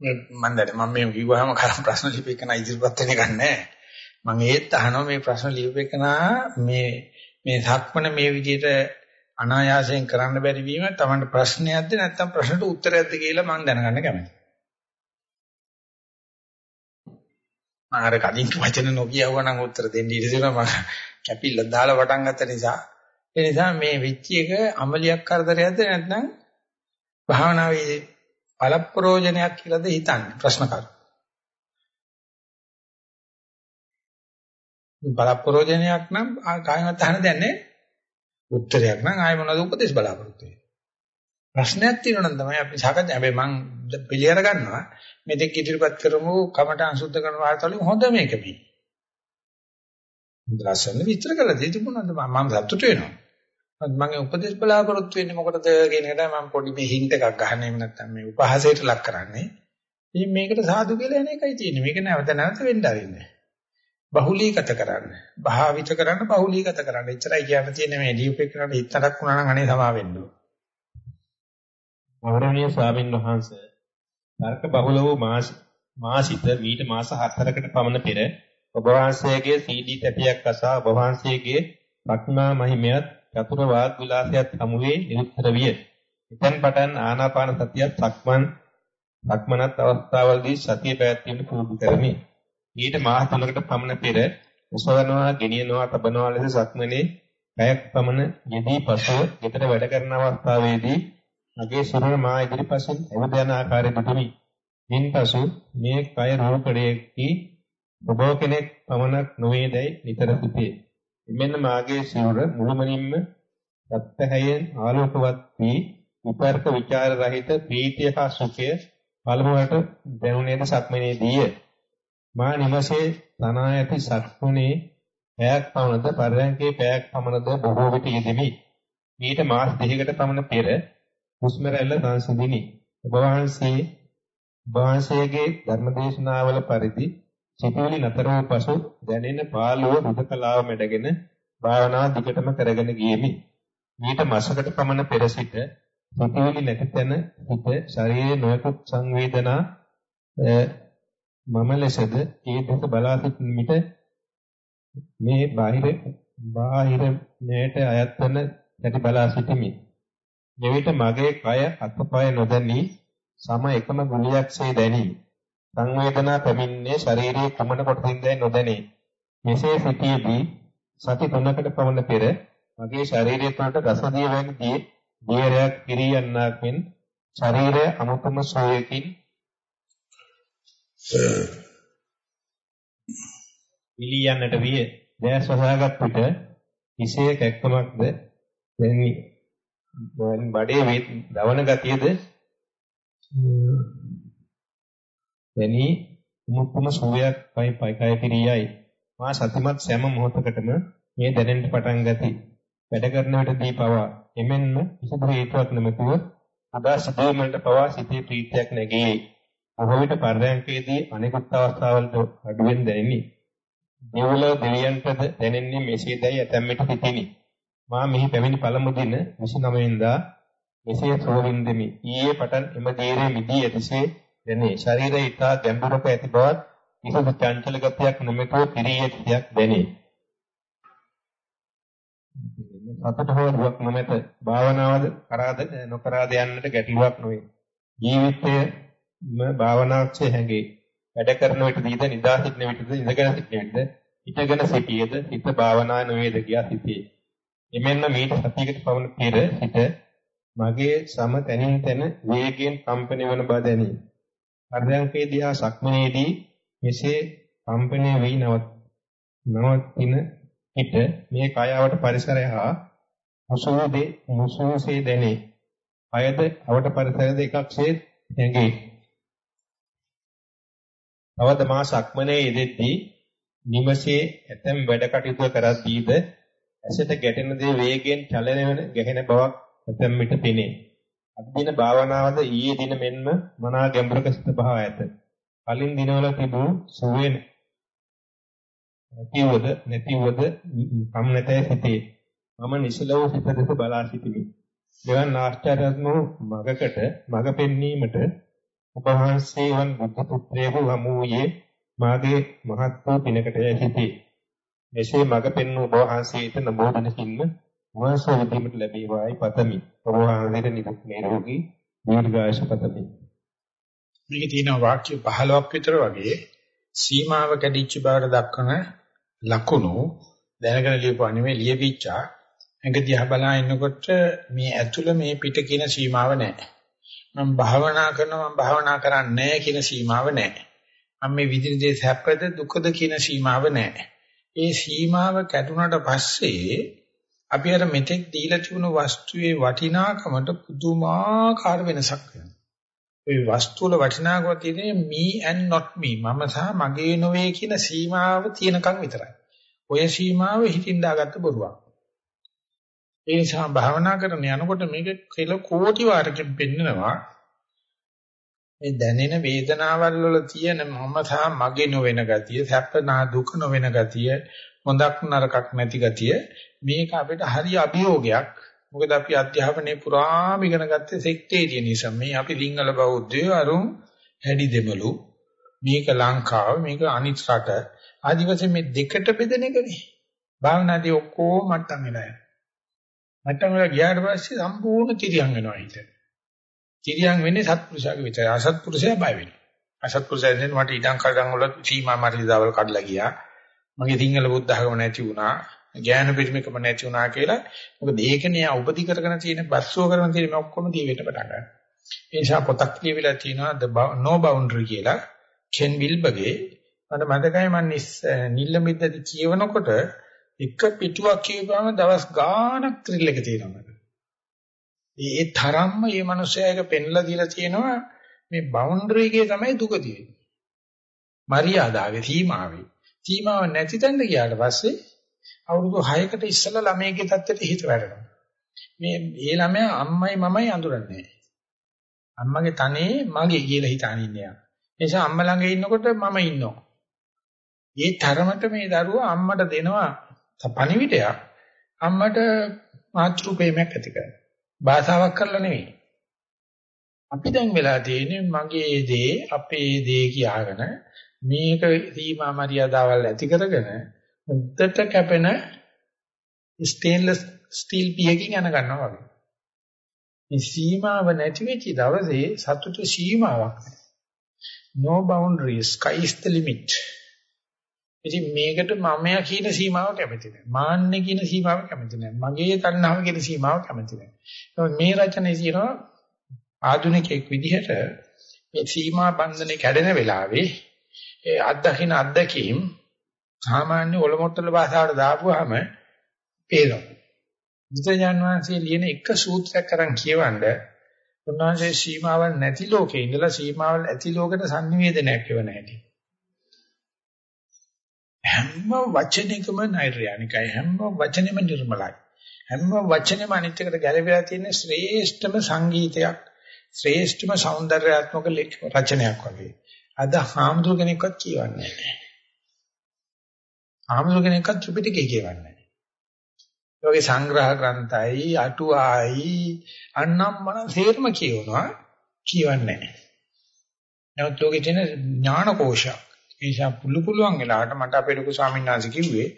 මම දැන් මම මේ කිව්වහම කරන් ප්‍රශ්න ලිපේකන ඉදිරිපත් වෙන එක නැහැ. මම ඒත් අහනවා මේ ප්‍රශ්න ලියපෙකන මේ මේ ධක්මන මේ විදිහට අනායාසයෙන් කරන්න බැරි වීම තමයි ප්‍රශ්නයක්ද නැත්නම් ප්‍රශ්නට උත්තරයක්ද කියලා මම දැනගන්න කැමතියි. මම අර කලින් වචන නොකියව නම් උත්තර දෙන්න ඉඩ දෙනවා. මම කැපිල්ල දාලා වටන් ගත්ත නිසා. ඒ නිසා මේ වෙච්ච එක අමලියක් කරදරයක්ද නැත්නම් භාවනාවේ පළප්‍රෝජනයක් කියලාද හිතන්නේ? ප්‍රශ්න කරු. බලාපොරොත්තුයක් නම් කායමත් අහන්න දෙන්නේ උත්තරයක් නම් ආයෙ මොනවද උපදේශ බලාපොරොත්තු වෙන්නේ? ප්‍රශ්නයක් තියෙනවා නම් තමයි අපි සාකච්ඡා හැබැයි මම පිළියර ගන්නවා මේ දෙක ඉදිරිපත් කරමු කමට අංශුද්ධ කරන වාර්තාවලින් හොඳ මේක මේ. ලස්සන විස්තර කරලා දෙති මොනවද මම සතුටු වෙනවා. මම උපදේශ බලාපොරොත්තු වෙන්නේ මොකටද කියන එකට මම පොඩි මේ හින්ට් එකක් ගන්න එහෙම නැත්නම් මේ උපහාසයට ලක් කරන්නේ. ඉතින් මේකට සාදු කියලා එන එකයි තියෙන්නේ. මේක නැවත නැවත වෙන්න ආරින්නේ බහුලීගත කරන්න. භාවිත කරන්න බහුලීගත කරන්න. එච්චරයි කියන්න තියෙන්නේ මේ ලියුපේ කරන්න හිතනක් වුණා නම් අනේ සමා වෙන්න ඕන. ගෞරවනීය ස්වාමින් වහන්සේ තර්ක බහුල වූ මාසිත මීට මාස 4කට පමණ පෙර ඔබ වහන්සේගේ CD තැටියක් අසා ඔබ වහන්සේගේ රත්නා මහිමයත් චතුර වාග් විලාසයත් හමුවේ නිරුත්තර විය. එතෙන් පටන් ආනාපාන සතියත් සක්මන් සක්මනත් අවස්ථාවලදී සතිය පැවැත්වීම පුරුදු කරමි. ඊට මාස 3කට පමණ පෙර උසවනවා, ගෙනියනවා, තබනවා ලෙස සක්මනේ පැයක් පමණ යෙදී පසුව ගෙදර වැඩ කරන අවස්ථාවේදී මගේ සිරුර මා ඉදිරිපසින් එවද යන ආකාරය දුටුමි. මින්පසු මේ කය රූපණයේකී ඔබ කෙනෙක් පමණක් නොවේදයි නිතර සිටේ. එමෙන්න මාගේ සිරුර මුළුමනින්ම සත්‍යයෙන් ආලෝකවත් වී විපර්ක ਵਿਚාර රහිත ප්‍රීතිය හා සුඛය පළමුවට දැනුනේද සක්මනේදීය. මා නිවසේ තනා ඇති සක්මුණේ පැයක් පමණද පරයන්කේ පැයක් පමණද බොහෝ විට යෙදෙමි. මීට මාස දෙකකට පමණ පෙර හුස්ම රැල්ල සංසිඳිනි. ඔබ වහන්සේ වහන්සේගේ ධර්මදේශනාවල පරිදි සිතුවිලි නතර වූ පසු දැනෙන පාළුව හුදකලාව මැඩගෙන භාවනාව දිගටම කරගෙන ගියෙමි. මීට මාසකට පමණ පෙර සිට සිතුවිලි නැති තැන හිත ශරීරයේ නොයෙකුත් සංවේදනා මම ලෙසද ඒ දෙස බලා සිටින විට මේ බාහිර බාහිර මෙයට අයත් වන ඇති බලා සිටිමි. මෙවිට මගේ කය අතපය නොදැනී සම එකම ගුලියක්සේ දැනී සංවේදනා පැමිණෙන්නේ ශරීරයේ කුමන කොටසින්දයි නොදැනේ. මෙසේ සිටියේදී සති තුනකට පමණ පෙර මගේ ශරීරය තුළට රසදිය වැනි දියරයක් පිරී යන්නක් මෙන් ශරීරය අමුතුම සෝයකින් පිළියන්නට විය. දැස් වසාගත් විට හිසේ කැක්කමක්ද දැනි බඩේ දවන ගතියද? දැනි මුකුම සුවයක් පයි පයි කය පිරියයි මා සතිමත් සෑම මොහොතකටම මේ දැනෙන්න පටන් ගති. වැඩ කරන විටදී පවා එමෙන්ම කිසිදු හේතුවක් නැමැතුව අදා සිදුවීමකට පවා සිතේ ප්‍රීතියක් නැගී බොහෝ විට පරයන්කේදී අනෙකුත් අවස්ථාවලට අඩුවෙන් දැනෙනි දෙවල දෙවියන්ටද දැනෙන්නේ මෙසේදයි ඇතැම් විට සිටිනි මා මෙහි පැමිණි පළමු දින 29 වෙනිදා මෙසේ සෝවින්දමි ඊයේ පටන් එම දේරේ මිදී ඇතිසේ දැනේ. ශරීරය ඊටා ගැඹුරක ඇති බවත් කිසිදු චංචල ගතියක් නොමැතුව පිරී ඇතියක් දැනේ. සතට හෝ දුක් නොමැත භාවනාවද කරාද නොකරාද යන්නට ගැටලුවක් නොවේ. ජීවිතයම භාවනාක්ෂේ හැඟේ. වැඩ කරන විටදීද නිදා සිටින විටද ඉඳගෙන සිටින විටද හිටගෙන සිටියේද හිත භාවනා නොවේද කියා සිටේ එමෙන්න මීට සතියකට පවන පෙර සිට මගේ සම තනින් තන වේගයෙන් කම්පණය වන බව දැනේ. පරයන්කේදී හා සක්මනේදී මෙසේ කම්පණය වී නවතින හිට මේ කයාවට පරිසරය හා මුසුවේදී මුසුවසේ දැනේ. අයද අවට පරිසරයද එකක්සේ හැඟේ. තවද මා සක්මනේ යෙදෙද්දී නිමසේ ඇතැම් වැඩ කටයුතු කරද්දීද ඇසට ගැටෙන දේ වේගයෙන් චලනය වෙන ගැහෙන බවක් ඇතැම් විට පෙනේ. අද දින භාවනාවද ඊයේ දින මෙන්ම මනා ගැඹුරක සිට බව ඇත. කලින් දිනවල තිබූ සුවේ නැතිවද නැතිවද කම් නැතේ සිටේ. මම නිසලව සිත දෙස බලා සිටිමි. දෙවන් ආශ්චර්යත්ම මගකට මග පෙන්වීමට ඔබ වහන්සේ වන් බුද්ධ පුත්‍රයෙකු හමු වූයේ මාගේ මහත් වූ පිනකට සිටී. මෙසේ මඟ පෙන්වූ ඔබ වහන්සේට නමෝ දනකින්ම වහන්සේ විදීමට ලැබේවායි පතමි. ඔබ වහන්සේට නිදුක් නිරෝගී දීර්ඝායුෂ පතමි. මේකේ තියෙන වාක්‍ය 15ක් විතර වගේ සීමාව කැඩිච්ච බවට දක්වන ලකුණු දැනගෙන ලියපුවා නෙමෙයි ලියවිච්චා. ඇඟ දිහා බලා ඉන්නකොට මේ ඇතුළ මේ පිට කියන සීමාව නැහැ. මම භාවනා කරනවා මම භාවනා කරන්නේ නැහැ කියන සීමාව නැහැ. මම මේ විදිහේ දේ සැපද දුකද කියන සීමාව නැහැ. ඒ සීමාව කැඩුනට පස්සේ අපි අර මෙතෙක් දීලා තිබුණු වස්තුවේ වටිනාකමට පුදුමාකාර වෙනසක් වෙනවා. ඒ වස්තු වල වටිනාකම තියෙන්නේ me and not me මම සහ මගේ නොවේ කියන සීමාව තියෙනකන් විතරයි. ඔය සීමාව හිතින් දාගත්ත බොරුවක්. ඒ නිසා භාවනා කරන යනකොට මේක කෙල කෝටි වාරකින් පෙන්නනවා මේ දැනෙන වේදනාවල් වල තියෙන මම සහ මගේ නොවන ගතිය, සැප නා දුක නොවන ගතිය, හොඳක් නරකක් නැති ගතිය මේක අපිට හරි අභියෝගයක්. මොකද අපි අධ්‍යාපනයේ පුරාම ඉගෙන ගත්තේ සෙක්ටේරියන් නිසා. මේ අපි සිංහල බෞද්ධයෝ අරුන් හැඩි දෙමළු මේක ලංකාව මේක අනිත් රට ආදිවාසී මේ දෙකට බෙදෙන එකනේ. භාවනාදී ඔක්කොම මට්ටම් වෙලා යනවා. මට්ටම් වල ගියාට පස්සේ සම්පූර්ණ තිරියන් වෙනවා හිතේ. තිරියන් වෙන්නේ සත්පුරුෂයාගේ විතරයි. අසත්පුරුෂයා බය වෙනවා. අසත්පුරුෂයන් දෙන්න මට ඉඩම් කඩම් වල සීමා මරිදාවල් කඩලා ගියා. මගේ සිංහල බුද්ධ ධර්ම නැති වුණා. ඥාන පිරිමිකම නැති වුණා කියලා. මොකද ඒකනේ උපදි කරගෙන තියෙන බස්සෝ කරගෙන තියෙන මේ ඔක්කොම දී වෙන්න පටන් ගන්නවා. ඒ නිසා පොතක් කියවිලා තියෙනවා the no boundary කියලා. කෙන් විල්බගේ මට මතකයි මම නිල්ලමිද්දදී කියවනකොට එක පිටුවක් කියවපුවම දවස් ගාණක් ත්‍රිල් එක තියෙනවා. ඒ තරම්ම මේ මිනිස්සයා එක පෙන්ලා දීලා තියෙනවා මේ බවුන්ඩරි එකේ තමයි දුක තියෙන්නේ. මරියාදාවේ සීමාවේ. සීමාව නැති තැනට ගියාට පස්සේ අවුරුදු 6කට ඉස්සෙල්ලා ළමයිගේ තත්ත්වයට හිත වැටෙනවා. මේ ඒ ළමයා අම්මයි මමයි අඳුරන්නේ අම්මගේ තනේ මගේ කියලා හිතාන ඉන්නේ. ඒ නිසා අම්මා ළඟ ඉන්නකොට මම ඉන්නවා. ඒ තරමට මේ දරුවා අම්මට දෙනවා පණිවිඩයක්. අම්මට මාතෘ ප්‍රේමයක් ඇති කරනවා. භාෂාවක් කරලා නෙවෙයි. අපි දැන් වෙලා තියෙන්නේ මගේ දේ අපේ දේ කියාගෙන මේක සීමා මරියාදාවල් ඇති කරගෙන උද්දට කැපෙන ස්ටේන්ලස් ස්ටීල් පියකින් යන ගන්නවා වගේ. මේ සීමාව නැති වෙච්ච දවසේ සතුට සීමාවක් නැහැ. no boundaries sky is the limit. ඉතින් මේකට මමයා කියන සීමාව කැමති නැහැ. මාන්නේ කියන සීමාව කැමති නැහැ. මගේ තණ්හාව කියන සීමාව කැමති නැහැ. මේ රචනයේ තියෙනවා ආධුනිකයෙක් විදිහට මේ සීමා බන්ධනේ කැඩෙන වෙලාවේ ඒ අත්දකින්න අත්දැකීම් සාමාන්‍ය ඔලොමොට්ටල භාෂාවට දාපුවාම පේනවා. බුදුජාන විශ්වසේ ලියන එක සූත්‍රයක් අරන් කියවන්න උන්වහන්සේ සීමාවල් නැති ලෝකේ ඉඳලා සීමාවල් ඇති ලෝකෙට sannivedanayak කියවන හැටි. හැම වචනයකම නෛර්යානිකයි හැම වචනෙම නිර්මලයි. හැම වචනෙම අනිත් එකට ගැළපෙලා තියෙන ශ්‍රේෂ්ඨම සංගීතයක් ශ්‍රේෂ්ඨම సౌందర్యාත්මක රචනයක් වගේ. අද හාමුදුර කෙනෙක්වත් කියවන්නේ නැහැ. හාමුදුර කෙනෙක්වත් ත්‍රිපිටකය කියවන්නේ නැහැ. ඒ වගේ සංග්‍රහ ග්‍රන්ථයි අටුවායි අන්නම් මන තේරම කියවනවා කියවන්නේ නැහැ. නමුත් ඔගේ තියෙන ඥාන කෝෂයක් ඒ නිසා පුළු පුළුවන් වෙලාවට මට අපේ ලොකු ස්වාමීන් වහන්සේ කිව්වේ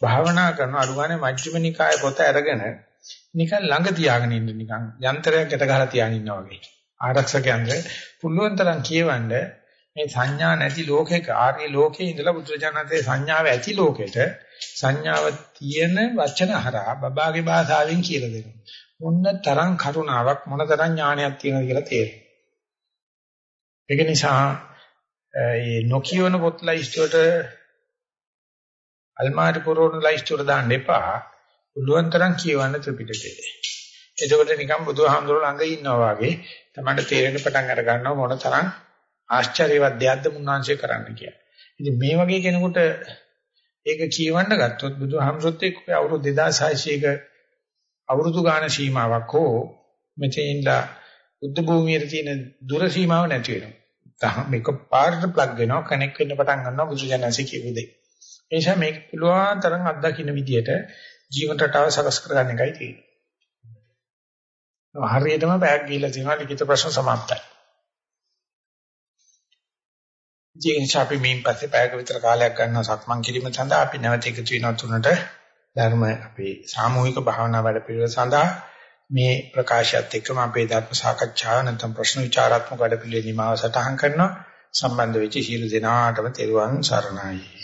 භාවනා කරන අනුගානේ මජ්ක්‍ධිම නිකාය පොත අරගෙන නිකන් ළඟ තියාගෙන ඉන්න නිකන් යන්ත්‍රයක් යට ගහලා තියාගෙන ඉන්නවා වගේ. ආරක්ෂක යන්ත්‍රය පුළුවන් තරම් කියවන්න මේ සංඥා නැති ලෝකයක ආර්ය ලෝකයේ ඉඳලා බුදුරජාණන්සේ සංඥාව ඇති ලෝකෙට සංඥාව තියෙන වචන හරහා බබාගේ භාෂාවෙන් කියලා දෙනවා. මොන තරම් කරුණාවක් මොන තරම් ඥානයක් තියෙනවද කියලා තේරෙනවා. ඒක නිසා මේ නොකියවන පොත් ලයිස්ට් අල්මාරි පුරවන ලයිස්ට් දාන්න එපා. පුළුවන් තරම් කියවන්න ත්‍රිපිටකය. එතකොට නිකන් බුදුහාමුදුරුවෝ ළඟ ඉන්නවා වගේ තමයි තේරෙන පටන් අර ගන්නවා මොන තරම් ආශ්චර්යවත් දෙයක්ද මුන්නාංශය කරන්න කියලා. ඉතින් මේ වගේ කෙනෙකුට ඒක කියවන්න ගත්තොත් බුදුහාමුදුරුවෝත් එක්ක අවුරුදු 2600ක අවුරුදු ගාන සීමාවක් හෝ මෙතෙන්ලා බුද්ධ භූමියේ තියෙන දුර සීමාව නැති වෙනවා. තහම මේක පාරට ප්ලග් වෙනවා කනෙක්ට් වෙන්න පටන් ගන්නවා බුදුජානසී කියපු දෙය. ඒ නිසා මේක පුළුවන් තරම් අත්දකින්න විදියට ජීවන රටාව සකස් කරගන්න එකයි තියෙන්නේ. හරියටම බෑග් ගිහිල්ලා තියෙනවා ලිඛිත ප්‍රශ්න සමාප්තයි. ජීවිත අපි මේන් පස්සේ පැයක විතර කාලයක් ගන්නවා සක්මන් කිරීම සඳහා අපි නැවත එකතු වෙනවා තුනට ධර්ම අපේ සාමූහික භාවනා වැඩ පිළිවෙල සඳහා මේ ප්‍රකාශයත් එක්කම අපේ ධර්ම සාකච්ඡාව නැත්නම් ප්‍රශ්න විචාරාත්මක වැඩ පිළිවෙල නිමාව සටහන් කරනවා. සම්බන්ධ වෙච්ච සියලු දෙනාටම තෙරුවන් සරණයි.